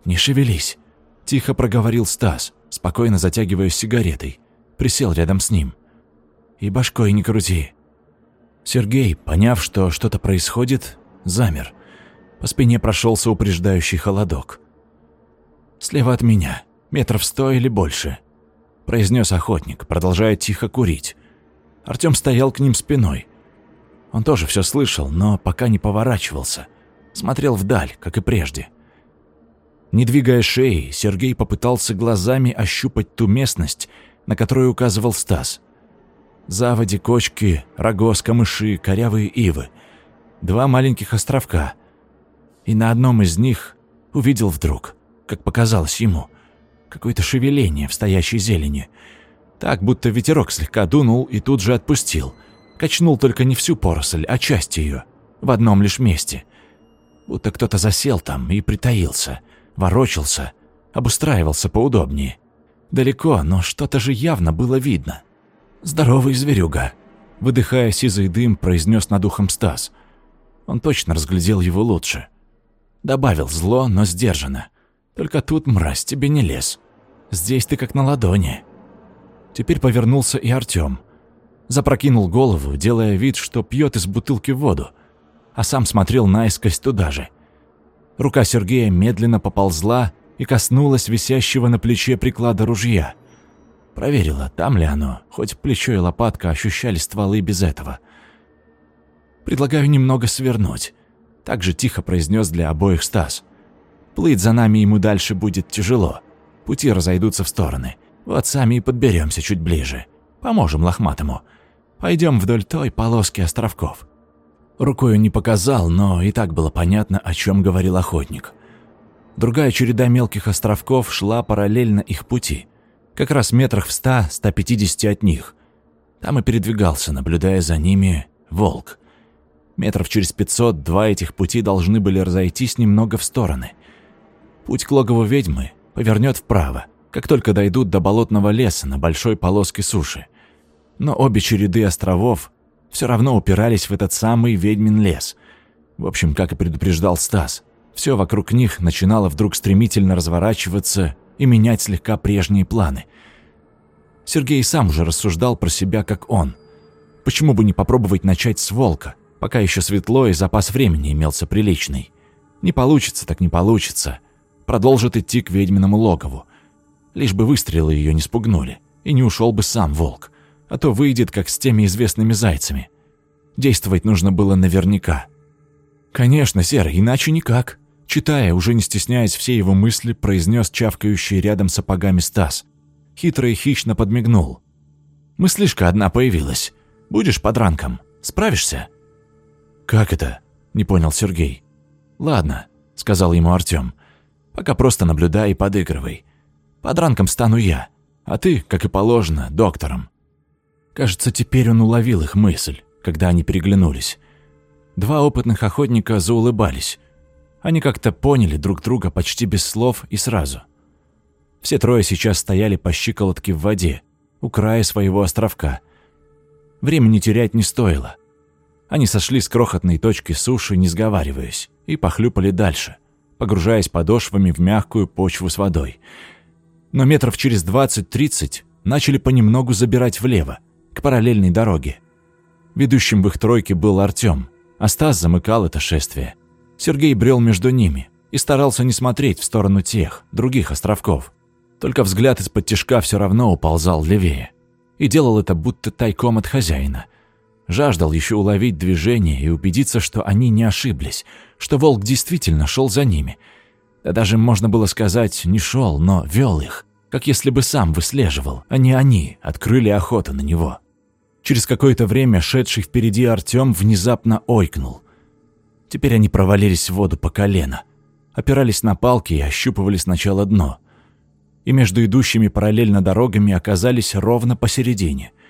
«Не шевелись», — тихо проговорил Стас, спокойно затягивая сигаретой. Присел рядом с ним. «И башкой не крути». Сергей, поняв, что что-то происходит, замер. По спине прошелся упреждающий холодок. «Слева от меня», метров сто или больше», — произнес охотник, продолжая тихо курить. Артём стоял к ним спиной. Он тоже все слышал, но пока не поворачивался. Смотрел вдаль, как и прежде. Не двигая шеи, Сергей попытался глазами ощупать ту местность, на которую указывал Стас. Заводи, кочки, рогоз, камыши, корявые ивы. Два маленьких островка. И на одном из них увидел вдруг, как показалось ему, какое-то шевеление в стоящей зелени. Так, будто ветерок слегка дунул и тут же отпустил. Качнул только не всю поросль, а часть ее. В одном лишь месте. Будто кто-то засел там и притаился, ворочался, обустраивался поудобнее. Далеко, но что-то же явно было видно. «Здоровый зверюга», — выдыхая сизый дым, произнес над ухом Стас. Он точно разглядел его лучше. Добавил зло, но сдержанно. «Только тут, мразь, тебе не лез». Здесь ты как на ладони». Теперь повернулся и Артём. Запрокинул голову, делая вид, что пьет из бутылки воду, а сам смотрел наискось туда же. Рука Сергея медленно поползла и коснулась висящего на плече приклада ружья. Проверила, там ли оно, хоть плечо и лопатка ощущали стволы без этого. «Предлагаю немного свернуть», — так же тихо произнес для обоих Стас. «Плыть за нами ему дальше будет тяжело» пути разойдутся в стороны. Вот сами и подберемся чуть ближе. Поможем лохматому. Пойдем вдоль той полоски островков». Рукой он не показал, но и так было понятно, о чем говорил охотник. Другая череда мелких островков шла параллельно их пути, как раз метрах в ста-ста пятидесяти от них. Там и передвигался, наблюдая за ними, волк. Метров через пятьсот два этих пути должны были разойтись немного в стороны. Путь к логову ведьмы повернет вправо, как только дойдут до болотного леса на большой полоске суши. Но обе череды островов все равно упирались в этот самый ведьмин лес. В общем, как и предупреждал Стас, все вокруг них начинало вдруг стремительно разворачиваться и менять слегка прежние планы. Сергей сам уже рассуждал про себя, как он. Почему бы не попробовать начать с волка? Пока еще светло и запас времени имелся приличный. Не получится, так не получится. Продолжит идти к ведьминому логову. Лишь бы выстрелы ее не спугнули, и не ушел бы сам волк. А то выйдет, как с теми известными зайцами. Действовать нужно было наверняка. «Конечно, Серый, иначе никак», Читая, уже не стесняясь все его мысли, произнес чавкающий рядом сапогами Стас. Хитро и хищно подмигнул. «Мыслишка одна появилась. Будешь подранком? Справишься?» «Как это?» – не понял Сергей. «Ладно», – сказал ему Артём. «Пока просто наблюдай и подыгрывай. Подранком стану я, а ты, как и положено, доктором». Кажется, теперь он уловил их мысль, когда они переглянулись. Два опытных охотника заулыбались. Они как-то поняли друг друга почти без слов и сразу. Все трое сейчас стояли по щиколотке в воде, у края своего островка. Времени терять не стоило. Они сошли с крохотной точки суши, не сговариваясь, и похлюпали дальше, погружаясь подошвами в мягкую почву с водой. Но метров через 20-30 начали понемногу забирать влево, к параллельной дороге. Ведущим в их тройке был Артём, а Стас замыкал это шествие. Сергей брел между ними и старался не смотреть в сторону тех, других островков. Только взгляд из-под тишка все равно уползал левее. И делал это будто тайком от хозяина – Жаждал еще уловить движение и убедиться, что они не ошиблись, что волк действительно шел за ними. Да даже можно было сказать, не шел, но вел их, как если бы сам выслеживал, а не они открыли охоту на него. Через какое-то время шедший впереди Артем внезапно ойкнул. Теперь они провалились в воду по колено, опирались на палки и ощупывали сначала дно. И между идущими параллельно дорогами оказались ровно посередине –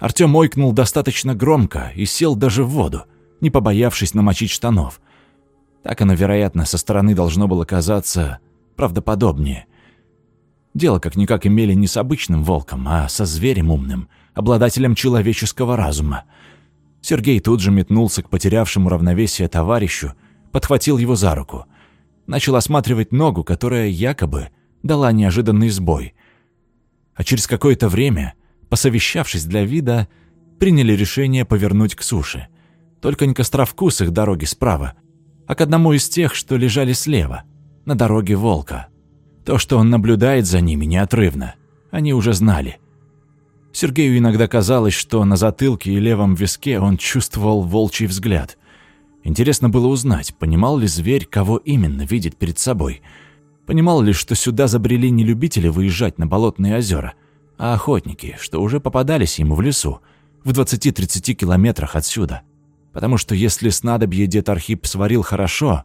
Артём ойкнул достаточно громко и сел даже в воду, не побоявшись намочить штанов. Так оно, вероятно, со стороны должно было казаться правдоподобнее. Дело как-никак имели не с обычным волком, а со зверем умным, обладателем человеческого разума. Сергей тут же метнулся к потерявшему равновесие товарищу, подхватил его за руку. Начал осматривать ногу, которая якобы дала неожиданный сбой. А через какое-то время посовещавшись для вида, приняли решение повернуть к суше. Только не к островку с их дороги справа, а к одному из тех, что лежали слева, на дороге Волка. То, что он наблюдает за ними неотрывно, они уже знали. Сергею иногда казалось, что на затылке и левом виске он чувствовал волчий взгляд. Интересно было узнать, понимал ли зверь, кого именно видит перед собой. Понимал ли, что сюда забрели не любители выезжать на болотные озера, а охотники, что уже попадались ему в лесу, в 20-30 километрах отсюда. Потому что если снадобье дед Архип сварил хорошо,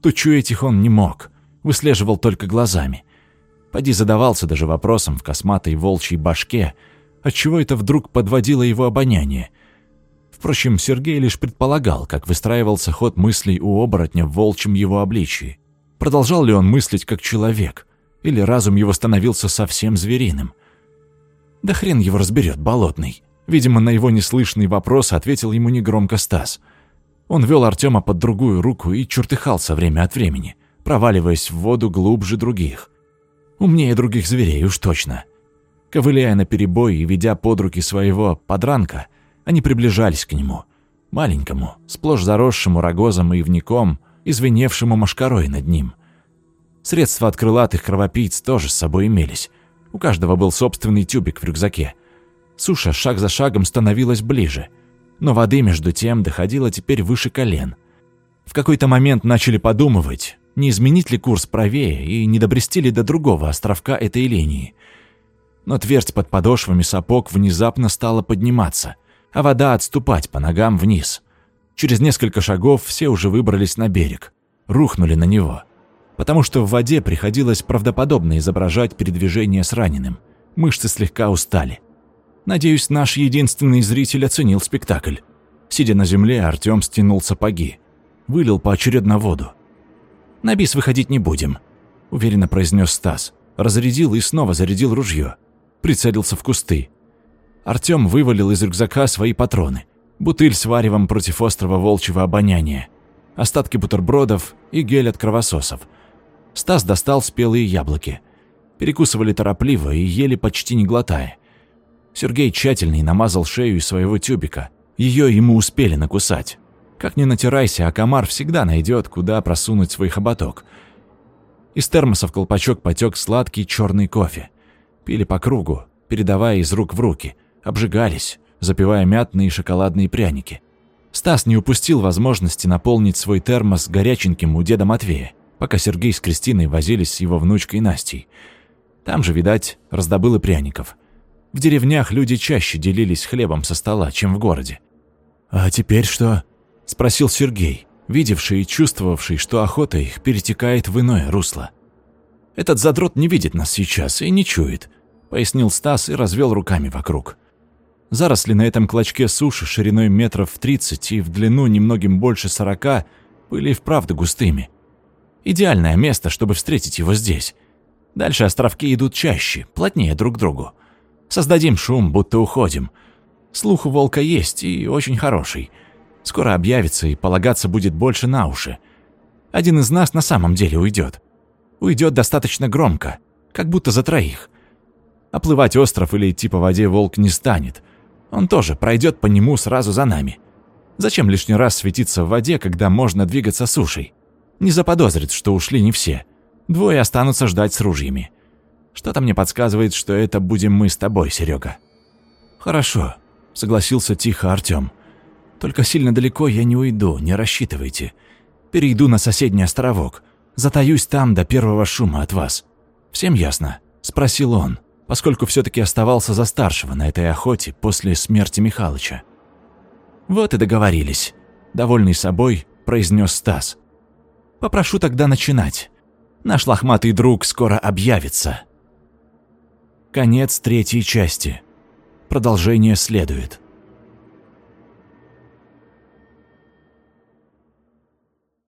то чуять их он не мог, выслеживал только глазами. Поди задавался даже вопросом в косматой волчьей башке, отчего это вдруг подводило его обоняние. Впрочем, Сергей лишь предполагал, как выстраивался ход мыслей у оборотня в волчьем его обличии. Продолжал ли он мыслить как человек, или разум его становился совсем звериным? Да хрен его разберет, болотный. Видимо, на его неслышный вопрос ответил ему негромко Стас. Он вел Артема под другую руку и чертыхался время от времени, проваливаясь в воду глубже других. Умнее других зверей, уж точно. Ковыляя на перебой и ведя под руки своего подранка, они приближались к нему, маленькому, сплошь заросшему рогозом и ивником, извиневшему машкарой над ним. Средства от крылатых кровопийц тоже с собой имелись, у каждого был собственный тюбик в рюкзаке. Суша шаг за шагом становилась ближе, но воды между тем доходила теперь выше колен. В какой-то момент начали подумывать, не изменить ли курс правее и не добрести ли до другого островка этой линии. Но твердь под подошвами сапог внезапно стала подниматься, а вода отступать по ногам вниз. Через несколько шагов все уже выбрались на берег, рухнули на него, потому что в воде приходилось правдоподобно изображать передвижение с раненым. Мышцы слегка устали. Надеюсь, наш единственный зритель оценил спектакль. Сидя на земле, Артём стянул сапоги, вылил поочередно воду. «На бис выходить не будем», — уверенно произнес Стас. Разрядил и снова зарядил ружье. Прицелился в кусты. Артём вывалил из рюкзака свои патроны. Бутыль с варевом против острого волчьего обоняния. Остатки бутербродов и гель от кровососов. Стас достал спелые яблоки. Перекусывали торопливо и ели почти не глотая. Сергей тщательно намазал шею из своего тюбика. Ее ему успели накусать. Как ни натирайся, а комар всегда найдет, куда просунуть свой хоботок. Из термоса в колпачок потек сладкий черный кофе. Пили по кругу, передавая из рук в руки. Обжигались, запивая мятные и шоколадные пряники. Стас не упустил возможности наполнить свой термос горяченьким у деда Матвея, пока Сергей с Кристиной возились с его внучкой Настей. Там же, видать, раздобыл пряников. В деревнях люди чаще делились хлебом со стола, чем в городе. «А теперь что?» — спросил Сергей, видевший и чувствовавший, что охота их перетекает в иное русло. «Этот задрот не видит нас сейчас и не чует», — пояснил Стас и развел руками вокруг. Заросли на этом клочке суши шириной метров в тридцать и в длину немногим больше сорока были вправду густыми. Идеальное место, чтобы встретить его здесь. Дальше островки идут чаще, плотнее друг к другу. Создадим шум, будто уходим. Слух у волка есть и очень хороший — Скоро объявится и полагаться будет больше на уши. Один из нас на самом деле уйдет. Уйдет достаточно громко, как будто за троих. Оплывать остров или идти по воде волк не станет. Он тоже пройдет по нему сразу за нами. Зачем лишний раз светиться в воде, когда можно двигаться сушей? Не заподозрит, что ушли не все. Двое останутся ждать с ружьями. Что-то мне подсказывает, что это будем мы с тобой, Серега. Хорошо, согласился тихо Артём. Только сильно далеко я не уйду, не рассчитывайте. Перейду на соседний островок. Затаюсь там до первого шума от вас. Всем ясно?» – спросил он, поскольку все таки оставался за старшего на этой охоте после смерти Михалыча. «Вот и договорились», – довольный собой произнес Стас. «Попрошу тогда начинать. Наш лохматый друг скоро объявится». Конец третьей части. Продолжение следует.